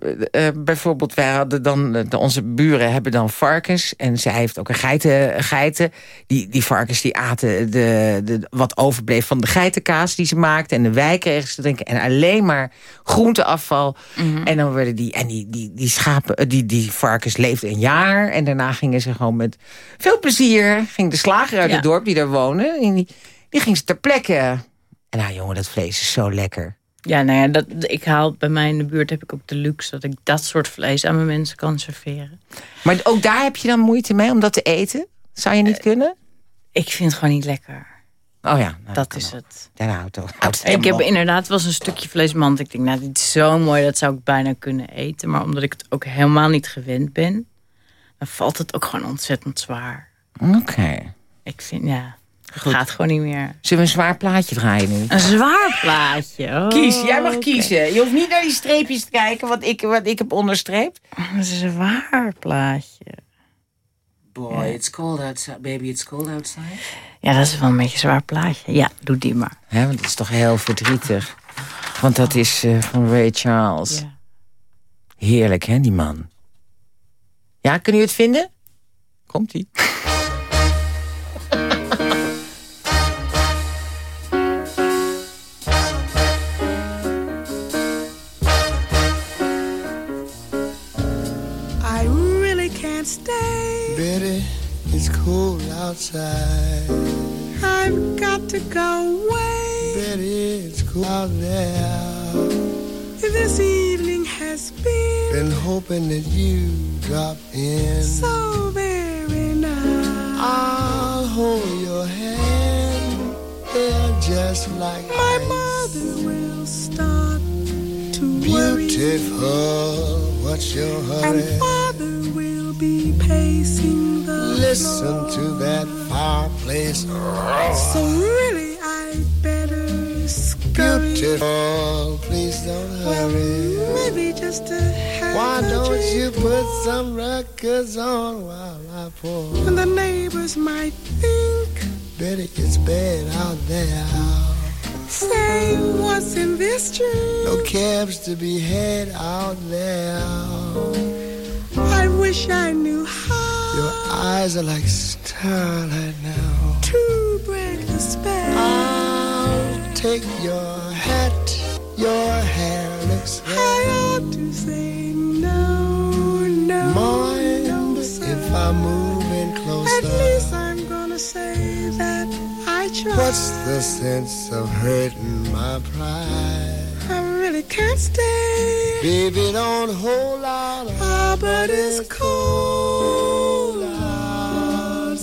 bijvoorbeeld, wij hadden dan... eh, onze buren hebben dan varkens. En zij heeft ook een geiten. geiten. Die, die varkens die aten de, de, wat overbleef van de geitenkaas die ze maakten. En de wei kregen ze te drinken. En alleen maar groenteafval. En dan werden die... En die, die, die schapen, eh, die, die varkens leefden een jaar. En daarna gingen ze gewoon met veel plezier... ging de slager uit Ja. het dorp die daar wonen... En die, die ging ze ter plekke... En nou jongen, dat vlees is zo lekker. Ja, nou ja, dat, ik haal bij mij in de buurt heb ik ook de luxe dat ik dat soort vlees aan mijn mensen kan serveren. Maar ook daar heb je dan moeite mee om dat te eten? Zou je niet kunnen? Ik vind het gewoon niet lekker. Oh ja, nou, Dat is het. Daar houdt het houdt het Ik heb op. inderdaad wel eens een stukje vleesmand. Ik denk, nou, dit is zo mooi, dat zou ik bijna kunnen eten. Maar omdat ik het ook helemaal niet gewend ben, dan valt het ook gewoon ontzettend zwaar. Oké. Ik vind, ja, Goed. gaat gewoon niet meer. Zullen we een zwaar plaatje draaien nu? Een zwaar plaatje. Oh, Kies, jij mag kiezen. Je hoeft niet naar die streepjes te kijken wat ik, wat ik heb onderstreept. Een zwaar plaatje. Boy, it's cold outside. Baby, it's cold outside. Ja, dat is wel een beetje een zwaar plaatje. Ja, doe die maar. Hè, want het is toch heel verdrietig. Want dat is eh, van Ray Charles. Ja. Heerlijk, hè, die man. Ja, kunnen jullie het vinden? Komt-ie. Cold outside. I've got to go away. Betty, it's cold out there. This evening has been Been hoping that you drop in. so very nice. I'll hold your hand. They're just like My ice. mother will start to worry, Beautiful, what's your hurry? And father will be pacing the Listen floor. to that fireplace. So really, I better scurry. Beautiful, please don't hurry. Maybe just to have Why don't you put some records on while I pour? And the neighbors might think, Betty, it's bad out there. say, what's in this drink? No cabs to be had out there. I wish I knew how Your eyes are like starlight now. to break the spell. I'll take your hat. Your hair looks I ought to say no, no, Mind no, if I move in At least I'm gonna say that I tried. What's the sense of hurting my pride? can't stay. Baby, don't hold out. Ah, but it's cold outside.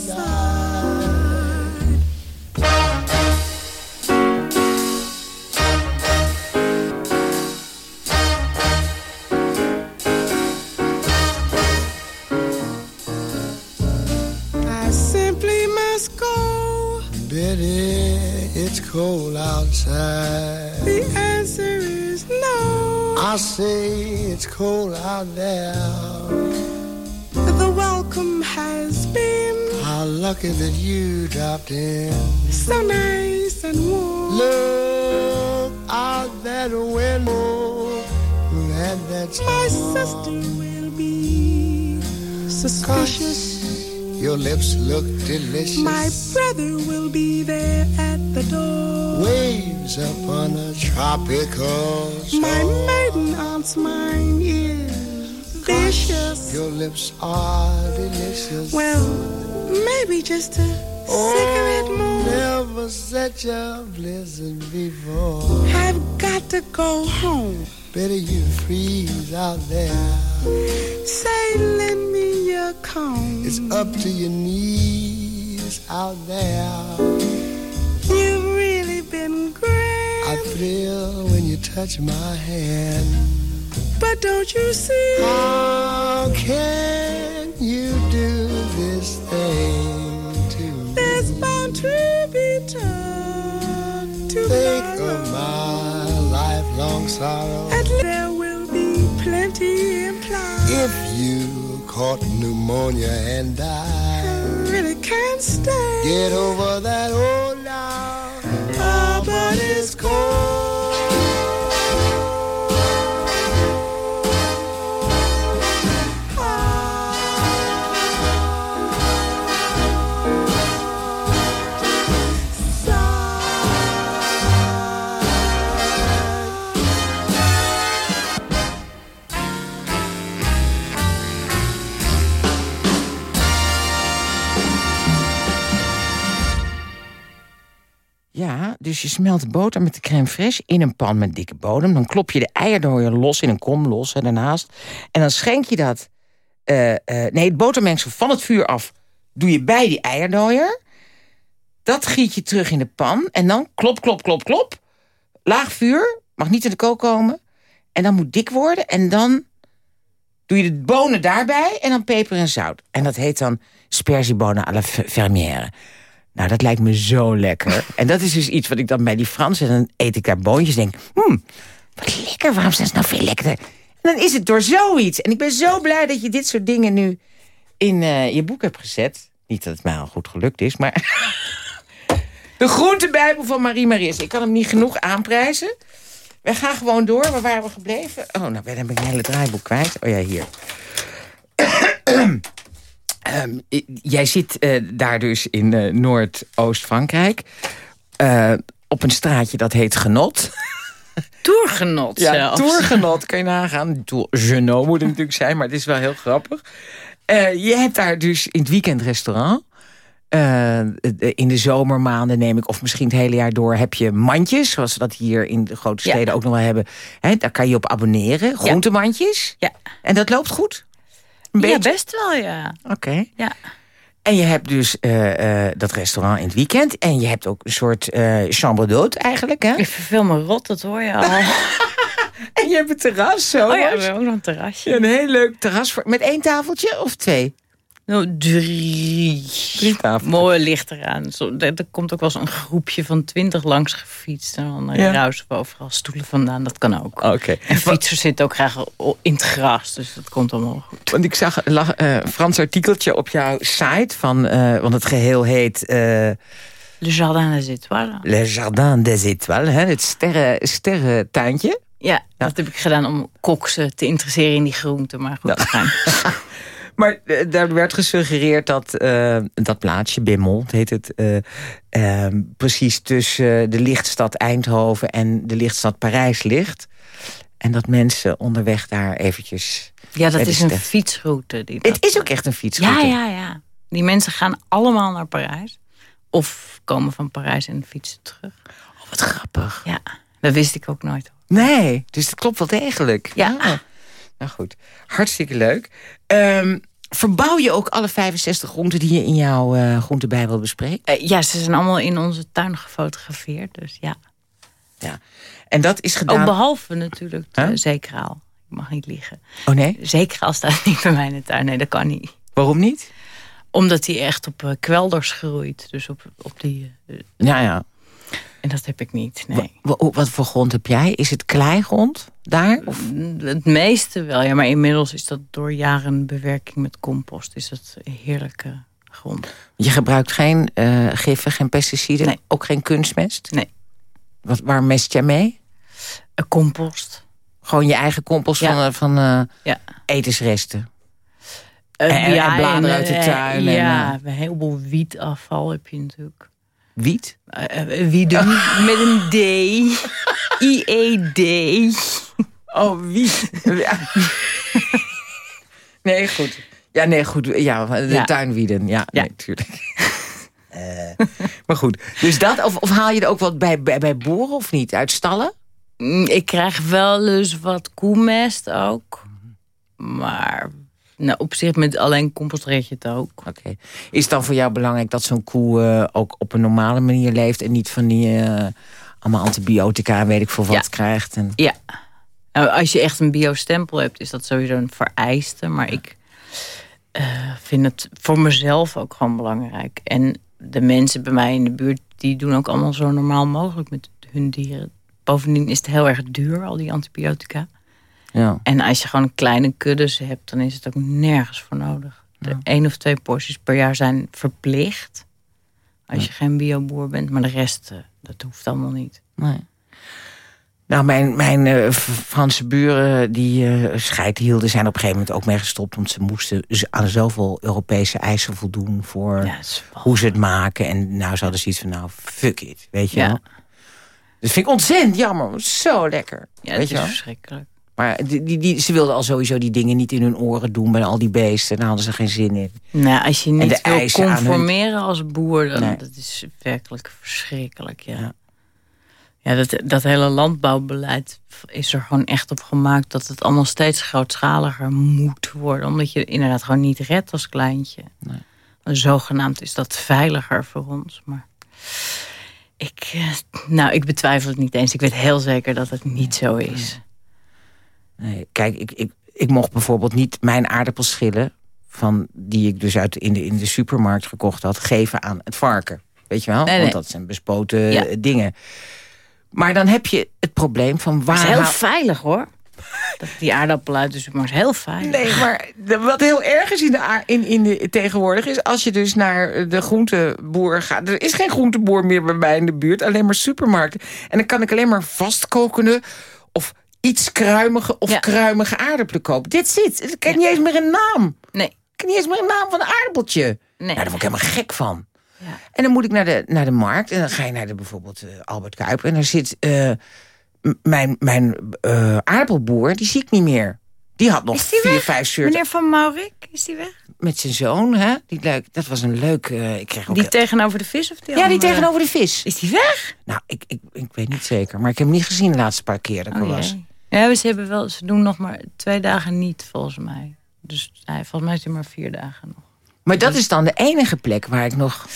I simply must go. Betty, it's cold outside. I say it's cold out there. The welcome has been How lucky that you dropped in. so nice and warm. Look out that window. And that's My sister will be suspicious. Your lips look delicious. My brother will be there at the door. waves upon a tropical shore. My maiden aunt's mine is vicious. Your lips are delicious. Well, maybe just a cigarette oh, more. Never such a blizzard before. I've got to go home. Better you freeze out there. Say, lend me your comb. It's up to your knees out there. You've really been great. I thrill when you touch my hand. But don't you see? How can you do this thing to me? There's bound to be talk Think of my lifelong sorrow. At least there will be plenty implied. If you caught pneumonia and I died, really can't stay. get over that old now. Oh, but it's cold. Dus je smelt boter met de crème fraîche in een pan met dikke bodem. Dan klop je de eierdooier los in een kom los en daarnaast. En dan schenk je dat... eh, eh, nee, het botermengsel van het vuur af doe je bij die eierdooier. Dat giet je terug in de pan. En dan klop, klop, klop, klop. Laag vuur, mag niet in de kook komen. En dan moet dik worden. En dan doe je de bonen daarbij en dan peper en zout. En dat heet dan sperziebonen à la fermière. Nou, dat lijkt me zo lekker. *laughs* En dat is dus iets wat ik dan bij die Fransen... dan eet ik daar boontjes en denk... Hmm, wat lekker, waarom zijn ze nou veel lekkerder? En dan is het door zoiets. En ik ben zo blij dat je dit soort dingen nu in eh, je boek hebt gezet. Niet dat het mij al goed gelukt is, maar... *laughs* De groentebijbel van Marie Maris. Ik kan hem niet genoeg aanprijzen. We gaan gewoon door. Waar waren we gebleven? Oh, nou, dan ben ik een hele draaiboek kwijt. Oh ja, hier. *clears throat* Ehm, jij zit eh, daar dus in eh, Noordoost-Frankrijk. Eh, op een straatje dat heet Genot. *laughs* Toergenot Ja, zelfs. Tourgenot, kan je nagaan. Genot moet het natuurlijk zijn, maar het is wel heel grappig. Je hebt daar dus in het weekend restaurant. Eh, in de zomermaanden neem ik, of misschien het hele jaar door... heb je mandjes, zoals we dat hier in de grote Ja. steden ook nog wel hebben. Daar kan je op abonneren, groentemandjes. Ja. En dat loopt goed? Ja, best wel, ja. Oké. ja. En je hebt dus eh, eh, dat restaurant in het weekend. En je hebt ook een soort eh chambre d'hôte eigenlijk, hè? Ik verveel me rot, dat hoor je al. *laughs* En je hebt een terras, zo. Oh ja, we hebben ook nog een terrasje. Een heel leuk terras. Voor, met één tafeltje of twee? Nou, drie. Drie tafels. Mooi licht eraan. Zo, er, er komt ook wel eens een groepje van twintig langs gefietst. En dan Ja. ja. ruisen we overal stoelen vandaan. Dat kan ook. Oké. En fietsers zitten ook graag in het gras. Dus dat komt allemaal goed. Want ik zag een eh, Frans artikeltje op jouw site. Van, eh, want het geheel heet eh, Le Jardin des Étoiles. Le Jardin des Étoiles. Hè, het sterren, sterrentuintje. Ja, dat heb ik gedaan om koksen te interesseren in die groenten. Maar goed. *laughs* Maar eh, daar werd gesuggereerd dat eh, dat plaatsje, Bimmel, heet het... eh, eh, precies tussen de lichtstad Eindhoven en de lichtstad Parijs ligt. En dat mensen onderweg daar eventjes... Ja, dat is een fietsroute. Die dat- Het is ook echt een fietsroute. Ja, ja, ja. Die mensen gaan allemaal naar Parijs. Of komen van Parijs en fietsen terug. Oh, wat grappig. Ja, dat wist ik ook nooit. Nee, dus het klopt wel degelijk. Ja. Ah. Nou goed, hartstikke leuk. Ehm, verbouw je ook alle 65 groenten die je in jouw eh groentebijbel bespreekt? Eh, ja, ze zijn allemaal in onze tuin gefotografeerd. Dus ja. Ja. En dat is gedaan... Ook behalve natuurlijk de Huh? zeekraal. Ik mag niet liegen. Oh nee, Zeekraal staat niet bij mij in de tuin. Nee, dat kan niet. waarom niet? Omdat die echt op eh, kwelders groeit. Dus op, op die... Ja, ja. En dat heb ik niet, nee. Wa- wat voor grond heb jij? Is het kleigrond daar? Of? Het meeste wel, ja. Maar inmiddels is dat door jaren bewerking met compost... is dat heerlijke grond. Je gebruikt geen eh giffen, geen pesticiden, Nee. ook geen kunstmest? Nee. Wat, waar mest jij mee? Een compost. Gewoon je eigen compost Ja. van, eh, van eh, Ja. etensresten? Eh, En- en bladeren uit de eh, tuin en, Ja, een heleboel wietafval heb je natuurlijk. Wiet? Eh, eh, wieden *laughs* met een D. I-E-D. Oh, wiet. nee, goed. Ja, nee, goed. Ja, de Ja. tuinwieden. Ja, Ja. nee, tuurlijk. Eh, maar goed, dus dat, of, of haal je er ook wat bij, bij, bij boeren of niet? Uit stallen? Mm, Ik krijg wel eens wat koemest ook. Maar nou, op zich met alleen compost red je het ook. Oké. Is het dan voor jou belangrijk dat zo'n koe eh, ook op een normale manier leeft... en niet van die eh, allemaal antibiotica weet ik veel wat Ja. krijgt? En... Ja. Nou, als je echt een biostempel hebt, is dat sowieso een vereiste. Maar ik eh, vind het voor mezelf ook gewoon belangrijk. En de mensen bij mij in de buurt, die doen ook allemaal zo normaal mogelijk met hun dieren. Bovendien is het heel erg duur, al die antibiotica. Ja. En als je gewoon kleine kuddes hebt, dan is het ook nergens voor nodig. De één of twee porties per jaar zijn verplicht. Als je geen bioboer bent. Maar de rest, eh, dat hoeft allemaal niet. Nee. Nou, mijn, mijn eh, Franse buren die eh scheid hielden... zijn op een gegeven moment ook mee gestopt... want ze moesten aan zoveel Europese eisen voldoen... voor Ja, dat hoe ze het maken. En nou, ze hadden zoiets van, nou, fuck it, weet je Ja. wel. Dus vind ik ontzettend jammer, zo lekker. Ja, weet het je is wel? verschrikkelijk. Maar die, die, die, ze wilden al sowieso die dingen niet in hun oren doen... bij al die beesten, daar hadden ze geen zin in. Nou, als je niet wil hun- conformeren als boer, dan Nee. dat is werkelijk verschrikkelijk. Ja. Ja. Ja. dat, dat hele landbouwbeleid is er gewoon echt op gemaakt dat het allemaal steeds grootschaliger moet worden. Omdat je inderdaad gewoon niet redt als kleintje. Zogenaamd is dat veiliger voor ons. Maar ik, eh, nou, ik betwijfel het niet eens. Ik weet heel zeker dat het niet zo is. Nee, kijk, ik, ik, ik mocht bijvoorbeeld niet mijn aardappelschillen... Van, die ik dus uit in de, in de supermarkt gekocht had... geven aan het varken. Weet je wel? Nee, Want dat zijn bespoten Ja. dingen. Maar dan heb je het probleem van waar... Het is heel veilig hoor. Dat die aardappel uit de supermarkt is heel veilig. Nee, maar wat heel erg is in de, in, in de tegenwoordig is... als je dus naar de groenteboer gaat... er is geen groenteboer meer bij mij in de buurt, alleen maar supermarkten. En dan kan ik alleen maar vastkokende of iets kruimige of Ja. kruimige aardappelen kopen. Dit zit. Ik ken niet eens meer een naam. Nee. Ik ken niet eens meer een naam van een aardappeltje. Nee. Nou, daar word ik helemaal gek van. Ja. En dan moet ik naar de, naar de markt. En dan ga je naar de, bijvoorbeeld eh, Albert Kuip. En daar zit eh, mijn, mijn eh, aardappelboer, die zie ik niet meer. Die had nog die vier, weg? vijf Meneer Van Maurik, is die weg? met zijn zoon. Hè? Die leuk, dat was een leuk... eh, ik kreeg ook Die tegenover de vis of die ja, die tegenover de vis. Is die weg? Nou, ik, ik, ik weet niet zeker. Maar ik heb hem niet gezien de laatste paar keer dat ik Oh, was. Ja, ze, hebben wel, ze doen nog maar twee dagen niet, volgens mij. Dus hij, volgens mij is hij maar vier dagen nog. Maar dat is dan de enige plek waar ik nog...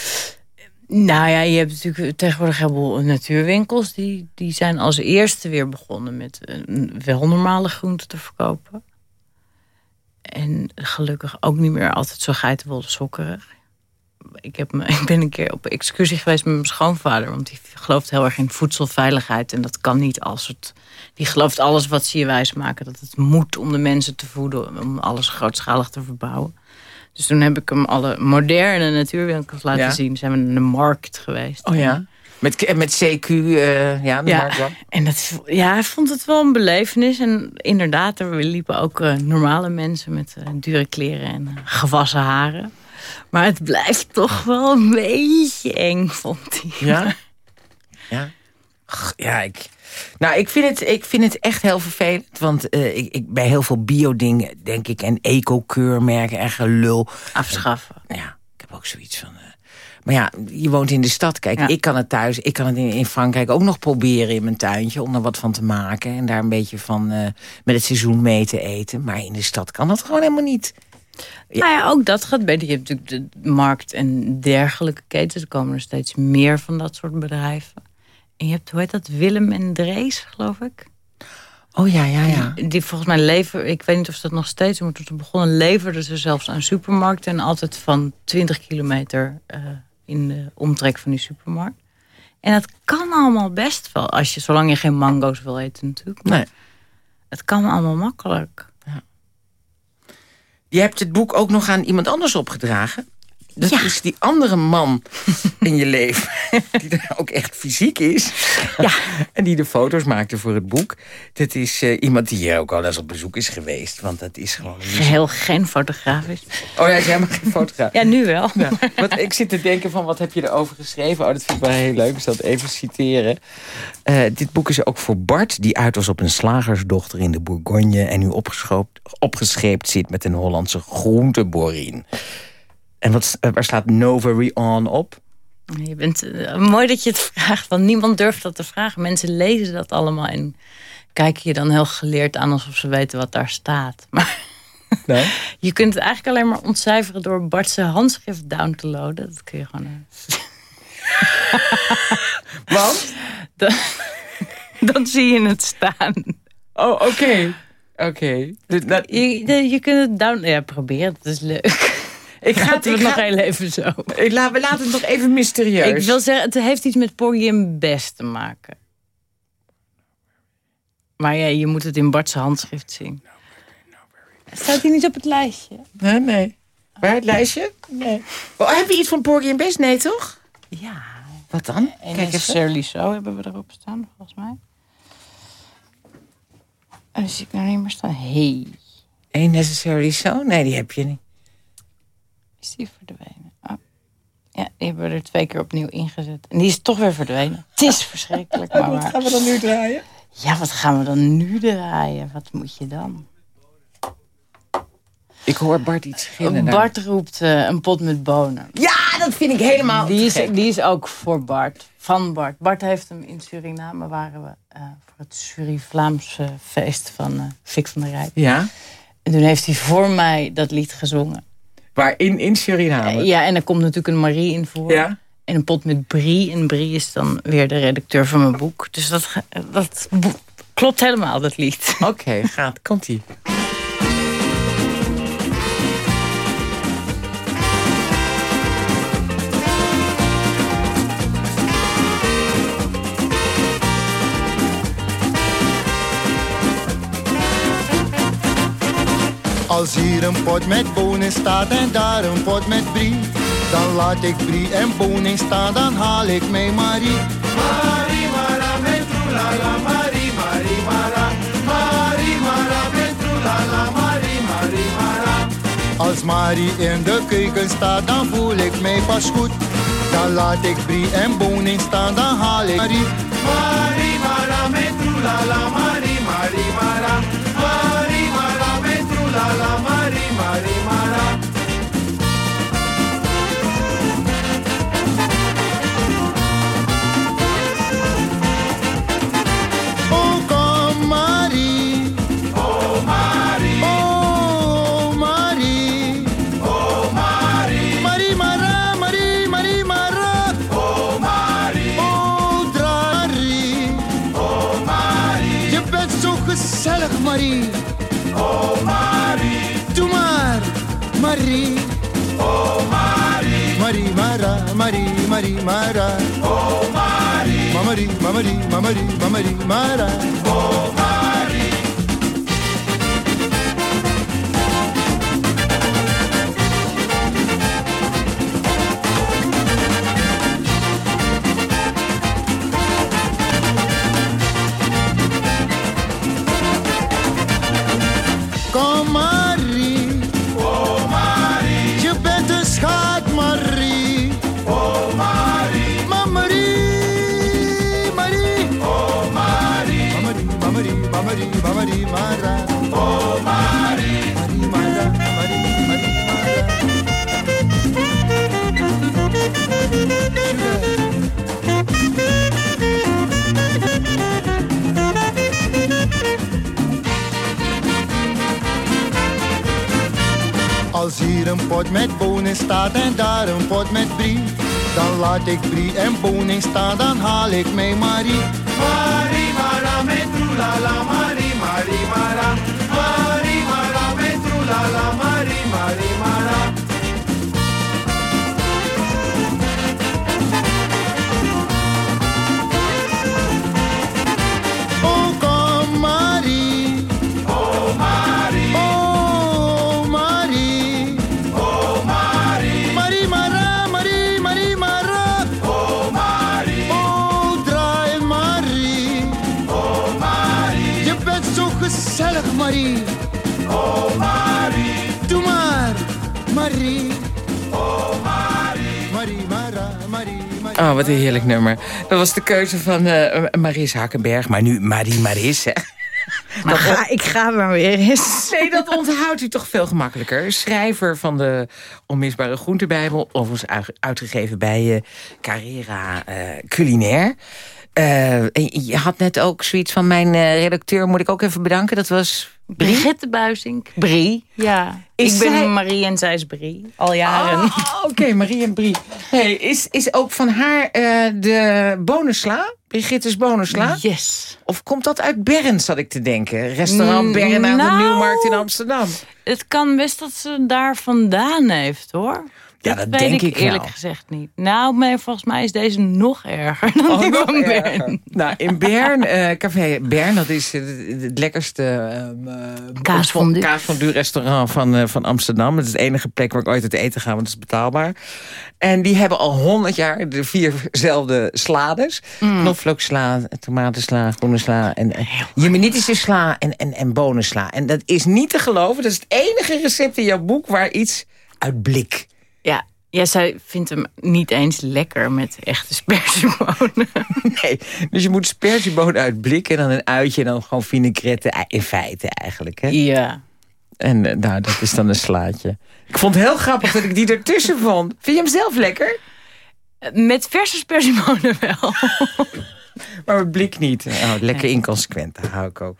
Nou ja, je hebt natuurlijk tegenwoordig heel veel natuurwinkels. Die, die zijn als eerste weer begonnen met een wel normale groenten te verkopen. En gelukkig ook niet meer altijd zo geitenwolle sokkerig. Ik, heb me, *laughs* ik ben een keer op excursie geweest met mijn schoonvader. Want die gelooft heel erg in voedselveiligheid. En dat kan niet als het... Die gelooft alles wat ze je wijs maken. Dat het moet om de mensen te voeden. Om alles grootschalig te verbouwen. Dus toen heb ik hem alle moderne natuurwinkels laten Ja. zien. Zijn we naar de markt geweest. Oh ja? Met, met CQ, eh, ja, Ja, en dat, ja, hij vond het wel een belevenis. En inderdaad, er liepen ook eh, normale mensen met eh, dure kleren en gewassen haren. Maar het blijft toch wel een beetje eng, vond hij. Ja? Ja? Ja, ik... Nou, ik vind het, ik vind het echt heel vervelend. Want ik, ik, bij heel veel bio-dingen, denk ik... en eco-keurmerken en gelul... Afschaffen. Ja, ik heb ook zoiets van... maar ja, je woont in de stad. Kijk, Ja. ik kan het thuis... Ik kan het in, in Frankrijk ook nog proberen in mijn tuintje... om er wat van te maken. En daar een beetje van eh, met het seizoen mee te eten. Maar in de stad kan dat gewoon helemaal niet. Ja. Nou ja, ook dat gaat beter. Je hebt natuurlijk de markt en dergelijke ketens. Er komen er steeds meer van dat soort bedrijven. En je hebt, hoe heet dat, Willem en Drees, geloof ik? Oh ja, ja, ja. Die, die volgens mij leveren, ik weet niet of ze dat nog steeds doen, maar toen ze begonnen leverden ze zelfs aan supermarkten. En altijd van 20 kilometer eh, in de omtrek van die supermarkt. En dat kan allemaal best wel, als je, zolang je geen mango's wil eten natuurlijk. Maar Nee. Het kan allemaal makkelijk. Je hebt het boek ook nog aan iemand anders opgedragen. Dat is die andere man in je leven. *laughs* Die er ook echt fysiek is. Ja. *laughs* En die de foto's maakte voor het boek. Dat is eh, iemand die hier ook al eens op bezoek is geweest. Want dat is gewoon... Geheel geen fotograaf is. Oh, hij is helemaal geen fotograaf. *laughs* Ja, nu wel. Ja, wat, ik zit te denken van, wat heb je erover geschreven? Oh, dat vind ik wel heel leuk. Ik zal het even citeren. Eh, dit boek is ook voor Bart, die uit was op een slagersdochter in de Bourgogne... en nu opgescheept zit met een Hollandse groenteborin. En wat, eh, waar staat No Very On op? Je bent, eh, mooi dat je het *laughs* vraagt, want niemand durft dat te vragen. Mensen lezen dat allemaal en kijken je dan heel geleerd aan... alsof ze weten wat daar staat. *laughs* Maar Nee? *laughs* je kunt het eigenlijk alleen maar ontcijferen... door Bart's handschrift down te loaden. Dat kun je gewoon... eh, Want? Dan, dan zie je het staan. Oh, oké. Oké. Je, je kunt het down... Ja, probeer het. Dat is leuk. Ik ga het ik nog heel even zo. ik laat, we laten het nog even mysterieus. Ik wil zeggen, het heeft iets met Porgy en Best te maken. Maar ja, je moet het in Bart's handschrift zien. Staat hij niet op het lijstje? Nee, nee. Waar het lijstje? Nee. Oh, heb je iets van Porgy en Best? Nee, toch? Ja. Wat dan? En Kijk even. Necessarily So hebben we erop staan, volgens mij. En zie ik nou niet meer staan. Hey, Ain't necessarily so? Nee, die heb je niet. Is die verdwenen? Oh. Ja, die hebben we er twee keer opnieuw ingezet. En die is toch weer verdwenen. Het is *laughs* verschrikkelijk, maar waar. we dan nu draaien? Ja, wat gaan we dan nu draaien? Wat moet je dan? Ik hoor Bart iets gillen. daar. Bart roept eh, een pot met bonen. Ja, dat vind ik helemaal Die is, die is ook voor Bart. Van Bart. Bart heeft hem in Suriname. Waren we eh, voor het Suri-Vlaamse feest van eh Fik van der Rijp. Ja? En toen heeft hij voor mij dat lied gezongen. Waar in, in Suriname? Eh, ja, en er komt natuurlijk een Marie in voor. Ja? En een pot met Brie. En Brie is dan weer de redacteur van mijn boek. Dus dat, dat klopt helemaal, dat lied. Oké, gaat. Komt-ie. Als hier een pot met bonen staat en daar een pot met brie, dan laat ik brie en bonen staan, dan haal ik mee Marie. Marie Mara met la Marie Marie Mara. Marie Mara met la Marie Marie Mara. Als Marie in de keuken staat, dan voel ik mij pas goed. Dan laat ik brie en bonen staan, dan haal ik Marie. Marie Mara met la Marie Marie Mara. Marie Mara met la Marie Marie. Marie Mara, Marie, Marie Mara. Oh, Marie. Marie, Marie, Marie, Marie Mara. Oh, Marie. Met bonen staat en daar een pot met brie, dan laat ik brie en bonen staan, dan haal ik mij Marie. Mari mara me trulala, mari mari mara. Mari mara me trulala, mari mari Oh, wat een heerlijk nummer. Dat was de keuze van eh Maris Hakenberg. Maar nu Marie Maris, hè. *laughs* Maar ga, ik ga maar weer eens. Nee, dat onthoudt u toch veel gemakkelijker. Schrijver van de Onmisbare Groentebijbel. Overigens uit- uitgegeven bij eh, Carrera eh, Culinair. Je had net ook zoiets van mijn redacteur... moet ik ook even bedanken. Dat was Brigitte Buizink. Brie. Ja. Is ik ben zij- Marie en zij is Brie. Al jaren. Oh, Oké, Marie en Brie. Hey, is, is ook van haar eh, de bonusla? Brigitte's bonusla? Yes. Of komt dat uit Bern, zat ik te denken? Restaurant Bern aan de. Nieuwmarkt in Amsterdam. Het kan best dat ze daar vandaan heeft, hoor. Ja, dat weet denk ik eerlijk wel. gezegd niet. Nou, maar volgens mij is deze nog erger dan die nog van erger. Bern. Nou, in Bern, eh, Café Bern, dat is eh, het, het lekkerste ehm, eh, Kaasfondue. kaasfondue restaurant van, eh, van Amsterdam. Het is de enige plek waar ik ooit uit eten ga, want het is betaalbaar. En die hebben al honderd jaar de vierzelfde slades. Mm. Knoflooksla, tomatensla, groene sla en en jemenitische sla en, en, en bonensla. En dat is niet te geloven. Dat is het enige recept in jouw boek waar iets uit blik. Ja, ja, zij vindt hem niet eens lekker met echte spersiebonen. *laughs* Nee, dus je moet spersiebonen uit blik en dan een uitje en dan gewoon vinaigrette eh, in feite eigenlijk. Hè? Ja. En eh, nou, dat is dan een slaatje. Ik vond het heel grappig dat ik die ertussen vond. Vind je hem zelf lekker? Met verse spersiebonen wel. *laughs* Maar het blik niet. Oh, lekker inconsequent, daar hou ik ook.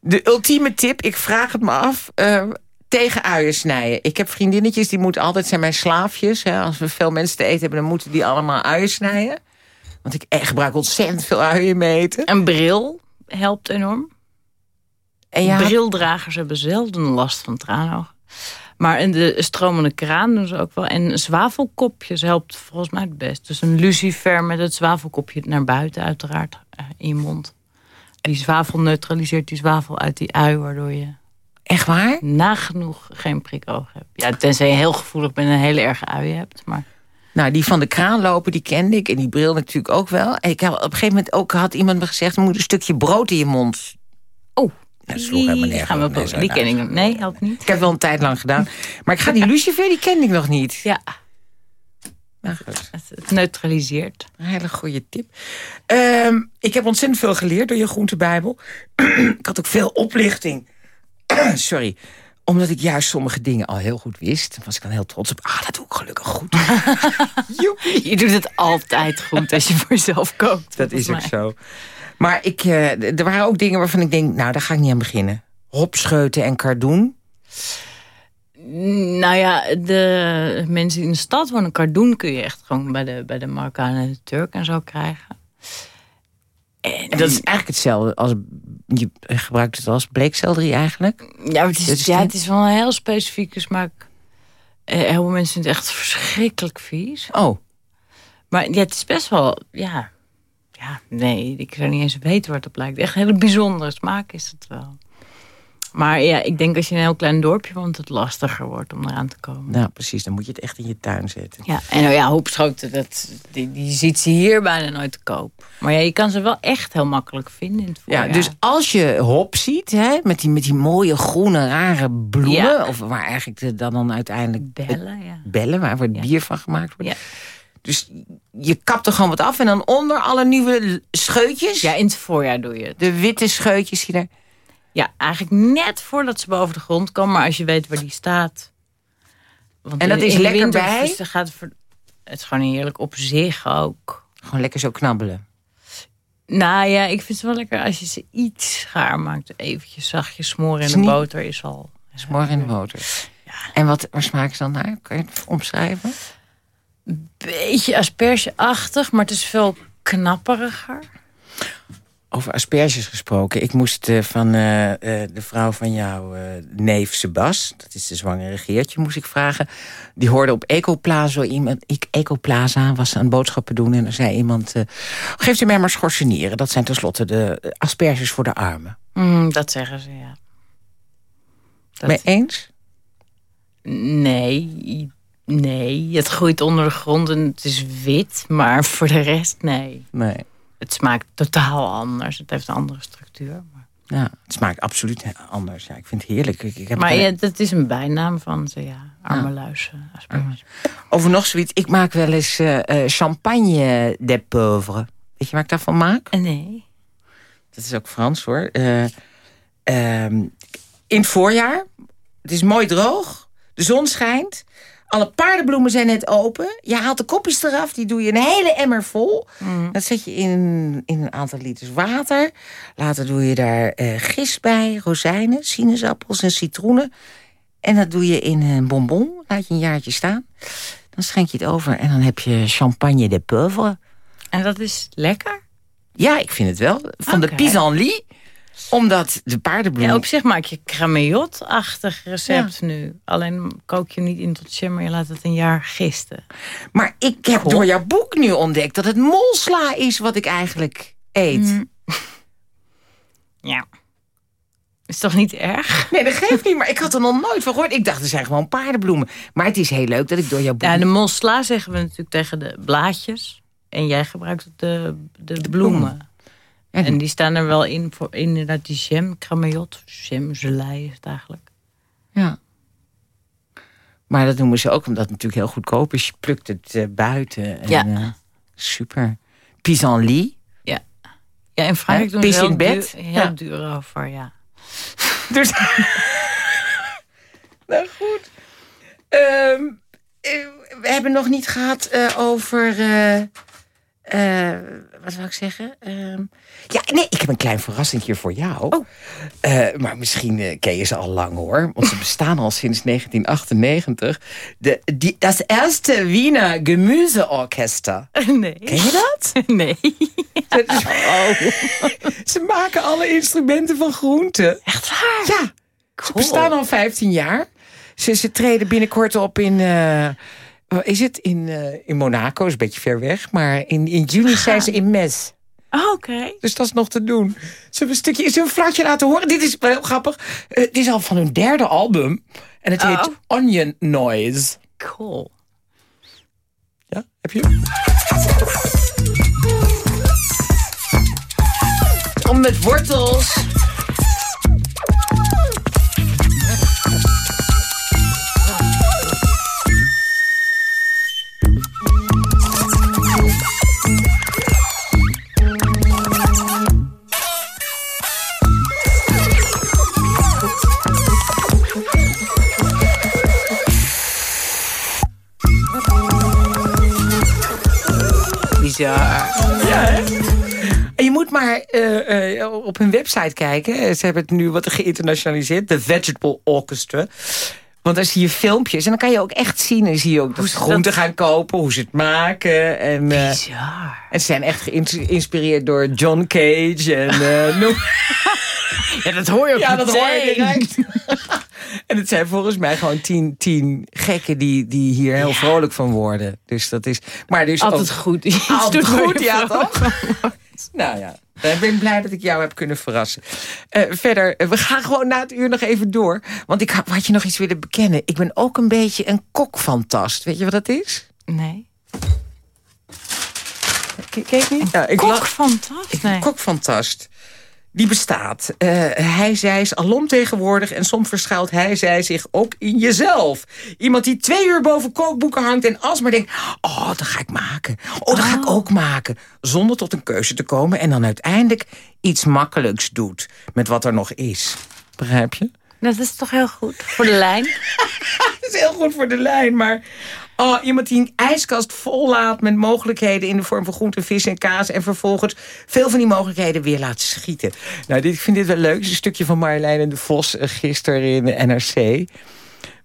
De ultieme tip, ik vraag het me af... eh, tegen uien snijden. Ik heb vriendinnetjes, die moeten altijd zijn mijn slaafjes. Hè. Als we veel mensen te eten hebben, dan moeten die allemaal uien snijden. Want ik eh, gebruik ontzettend veel uien in mijn eten. Een bril helpt enorm. En ja, Brildragers hebben zelden last van traanogen. Maar in de stromende kraan doen ze ook wel. En zwavelkopjes helpt volgens mij het best. Dus een lucifer met het zwavelkopje naar buiten uiteraard eh, in je mond. Die zwavel neutraliseert die zwavel uit die ui, waardoor je echt waar? nagenoeg geen prikoog hebt. Ja, tenzij je heel gevoelig bent en een hele erge ui hebt. Maar Nou, die van de kraan lopen, die kende ik. En die bril natuurlijk ook wel. En ik heb op een gegeven moment ook had iemand me gezegd... moet een stukje brood in je mond. Oh, dat sloeg helemaal die, nergens gaan we. Nee, die nou, ken ik nog. Nee, helpt niet. Ik heb wel een tijd lang gedaan. Maar ik ga die lucifer, die kende ik nog niet. Ja, Nou, goed. het, het neutraliseert. Een hele goede tip. Ehm, ik heb ontzettend veel geleerd door je groentebijbel. *clears throat* ik had ook veel oplichting. *clears throat* Sorry. Omdat ik juist sommige dingen al heel goed wist. was ik dan heel trots op. Ah, dat doe ik gelukkig goed. *laughs* Je doet het altijd goed als je voor jezelf kookt. Dat is ook mij. zo. Maar ik, eh, er waren ook dingen waarvan ik denk... nou, daar ga ik niet aan beginnen. Hopscheuten en kardoen. Nou ja, de mensen in de stad wonen, kardoen kun je echt gewoon bij de, bij de Marokkanen en de Turk en zo krijgen. En, En dat is eigenlijk hetzelfde als... je gebruikt het als bleekselderie eigenlijk. ja, maar het is, ja, het is wel een heel specifieke smaak. Eh, heel veel mensen vinden het echt verschrikkelijk vies. Oh, Maar ja, het is best wel, ja, ja, nee, ik zou niet eens weten waar het op lijkt. Echt een hele bijzondere smaak is het wel. Maar ja, ik denk als je in een heel klein dorpje woont, het lastiger wordt om eraan te komen. nou precies. Dan moet je het echt in je tuin zetten. Ja, en nou ja, hoopschoten, dat, die, die ziet ze hier bijna nooit te koop. Maar ja, je kan ze wel echt heel makkelijk vinden in het Ja, voorjaar. dus als je hop ziet, hè, met, die, met die mooie groene rare bloemen... Ja. of waar eigenlijk de, dan, dan uiteindelijk Bellen, ja. bellen... waar het Ja. bier van gemaakt wordt. Ja. Dus je kapt er gewoon wat af en dan onder alle nieuwe scheutjes... Ja, in het voorjaar doe je het. de witte scheutjes die er... Ja, eigenlijk net voordat ze boven de grond komen. Maar als je weet waar die staat. Want En dat in- is in lekker winter bij? gaat het, is gewoon heerlijk op zich ook. Gewoon lekker zo knabbelen. Nou ja, ik vind het wel lekker als je ze iets schaar maakt. Eventjes zachtjes smoren in de boter is al... Morgen in de boter. En wat, waar smaken ze dan naar? Kan je het omschrijven? beetje aspergeachtig, maar het is veel knapperiger. Over asperges gesproken. Ik moest eh, van eh, eh, de vrouw van jouw neef Sebas... dat is de zwangere Geertje, moest ik vragen. Die hoorde op Ecoplaza iemand... Ik, Ecoplaza was aan boodschappen doen en er zei iemand... geeft u mij maar schorseneren. Dat zijn tenslotte de asperges voor de armen. Mm, dat zeggen ze, ja. Dat- Mee eens? Nee, nee. Het groeit onder de grond en het is wit. Maar voor de rest, nee. Nee. Het smaakt totaal anders. Het heeft een andere structuur. Maar, Ja, het smaakt absoluut anders. Ja, ik vind het heerlijk. Ik, ik heb maar ja, dat is een bijnaam van ze, ja. Arme luizen. asperges. Over nog zoiets. Ik maak wel eens eh, eh, champagne des pauvres. Weet je waar ik daarvan maak? Nee. Dat is ook Frans hoor. Eh, ehm, in het voorjaar. Het is mooi droog. De zon schijnt. Alle paardenbloemen zijn net open. Je haalt de kopjes eraf. Die doe je een hele emmer vol. Dat zet je in, in een aantal liters water. Later doe je daar eh, gist bij. Rozijnen, sinaasappels en citroenen. En dat doe je in een bonbon. Laat je een jaartje staan. Dan schenk je het over. En dan heb je champagne des pauvres. En dat is lekker? Ja, ik vind het wel. Van de Oké. pissenlit. Omdat de paardenbloem... Ja, op zich maak je crameillot-achtig recept nu. Alleen kook je niet in tot maar je laat het een jaar gisten. Maar ik heb door jouw boek nu ontdekt dat het molsla is wat ik eigenlijk eet. Mm. Ja. Is toch niet erg? Nee, dat geeft niet, maar ik had er nog nooit van gehoord. Ik dacht, er zijn gewoon paardenbloemen. Maar het is heel leuk dat ik door jouw boek... Ja, de molsla zeggen we natuurlijk tegen de blaadjes. En jij gebruikt de, de, bloemen. En- En die staan er wel in voor inderdaad die jam, crameillot, jam, gelei is het eigenlijk. Ja. Maar dat noemen ze ook omdat het natuurlijk heel goedkoop is. Je plukt het eh, buiten. En, Ja. eh, super. Pissenlit. Ja. Ja, in Frankrijk Hè? doen ze Pis heel, in bed? duur, heel Ja. duur over, ja. *laughs* Dus... *laughs* nou goed. Ehm, eh, we hebben nog niet gehad eh, over... eh, wat zou ik zeggen? Ehm, ja, nee, ik heb een klein verrassingje voor jou. Eh, maar misschien eh, ken je ze al lang hoor. Want ze bestaan al sinds 1998. De, die, dat eerste Wiener Gemüseorchester. *laughs* Nee. Ken je dat? *laughs* Nee. Dat is- oh. Ze maken alle instrumenten van groenten. Echt waar? Ja, ze bestaan al 15 jaar. Ze, ze treden binnenkort op in... eh, is het? In, eh, in Monaco, is een beetje ver weg. Maar in, in juni zijn ze in Mes. Oh, Oké. Dus dat is nog te doen. Zullen we een stukje, zullen we een fluitje laten horen? Dit is wel heel grappig. Eh, dit is al van hun derde album. En het heet Oh. Onion Noise. Cool. Ja, heb je? Om met wortels. Bizar. Ja, hè? Je moet maar eh, eh, op hun website kijken. Ze hebben het nu wat geïnternationaliseerd. De Vegetable Orchestra. Want dan zie je filmpjes en dan kan je ook echt zien. En zie je ook hoe ze groenten gaan kopen, hoe ze het maken. En, eh, Bizar. en ze zijn echt geïnspireerd door John Cage. En, eh, *laughs* noem- Ja, dat hoor je ook ja, dat hoor je direct. *laughs* en het zijn volgens mij gewoon tien, tien gekken die, die hier heel vrolijk van worden. Dus dat is... Maar dus Altijd ook, goed. *laughs* Altijd goed, ja toch? Nou ja, ik ben blij dat ik jou heb kunnen verrassen. Eh, verder, eh, we gaan gewoon na het uur nog even door. Want ik had je nog iets willen bekennen. Ik ben ook een beetje een kokfantast. Weet je wat dat is? Nee. K- Kijk niet? Ja, ik Kok la- fantastisch. ik Nee. een kokfantast. Die bestaat. Eh, hij, zij is alom tegenwoordig en soms verschuilt hij, zij zich ook in jezelf. Iemand die twee uur boven kookboeken hangt en alsmaar denkt... oh, dat ga ik maken. Oh, dat ga ik ook maken. Zonder tot een keuze te komen en dan uiteindelijk iets makkelijks doet... met wat er nog is. Begrijp je? Dat is toch heel goed voor de lijn? *laughs* Dat is heel goed voor de lijn, maar... Oh, iemand die een ijskast vollaat met mogelijkheden... in de vorm van groente, vis en kaas... en vervolgens veel van die mogelijkheden weer laat schieten. Nou, dit, ik vind dit wel leuk. Het is een stukje van Marjolein en de Vos eh, gisteren in de NRC.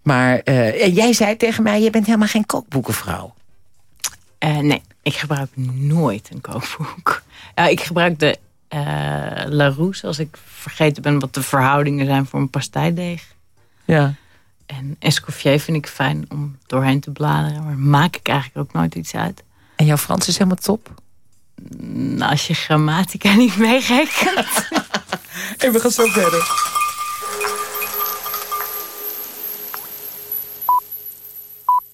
Maar eh, en jij zei tegen mij... je bent helemaal geen kookboekenvrouw. Eh, nee. Ik gebruik nooit een kookboek. Ja, ik gebruik de uh, Larousse als ik vergeten ben wat de verhoudingen zijn voor een pasteideeg. Ja. En Escoffier vind ik fijn om doorheen te bladeren. Maar maak ik eigenlijk ook nooit iets uit. En jouw Frans is helemaal top? Nou, als je grammatica *laughs* niet meegeeft. en we gaan zo verder.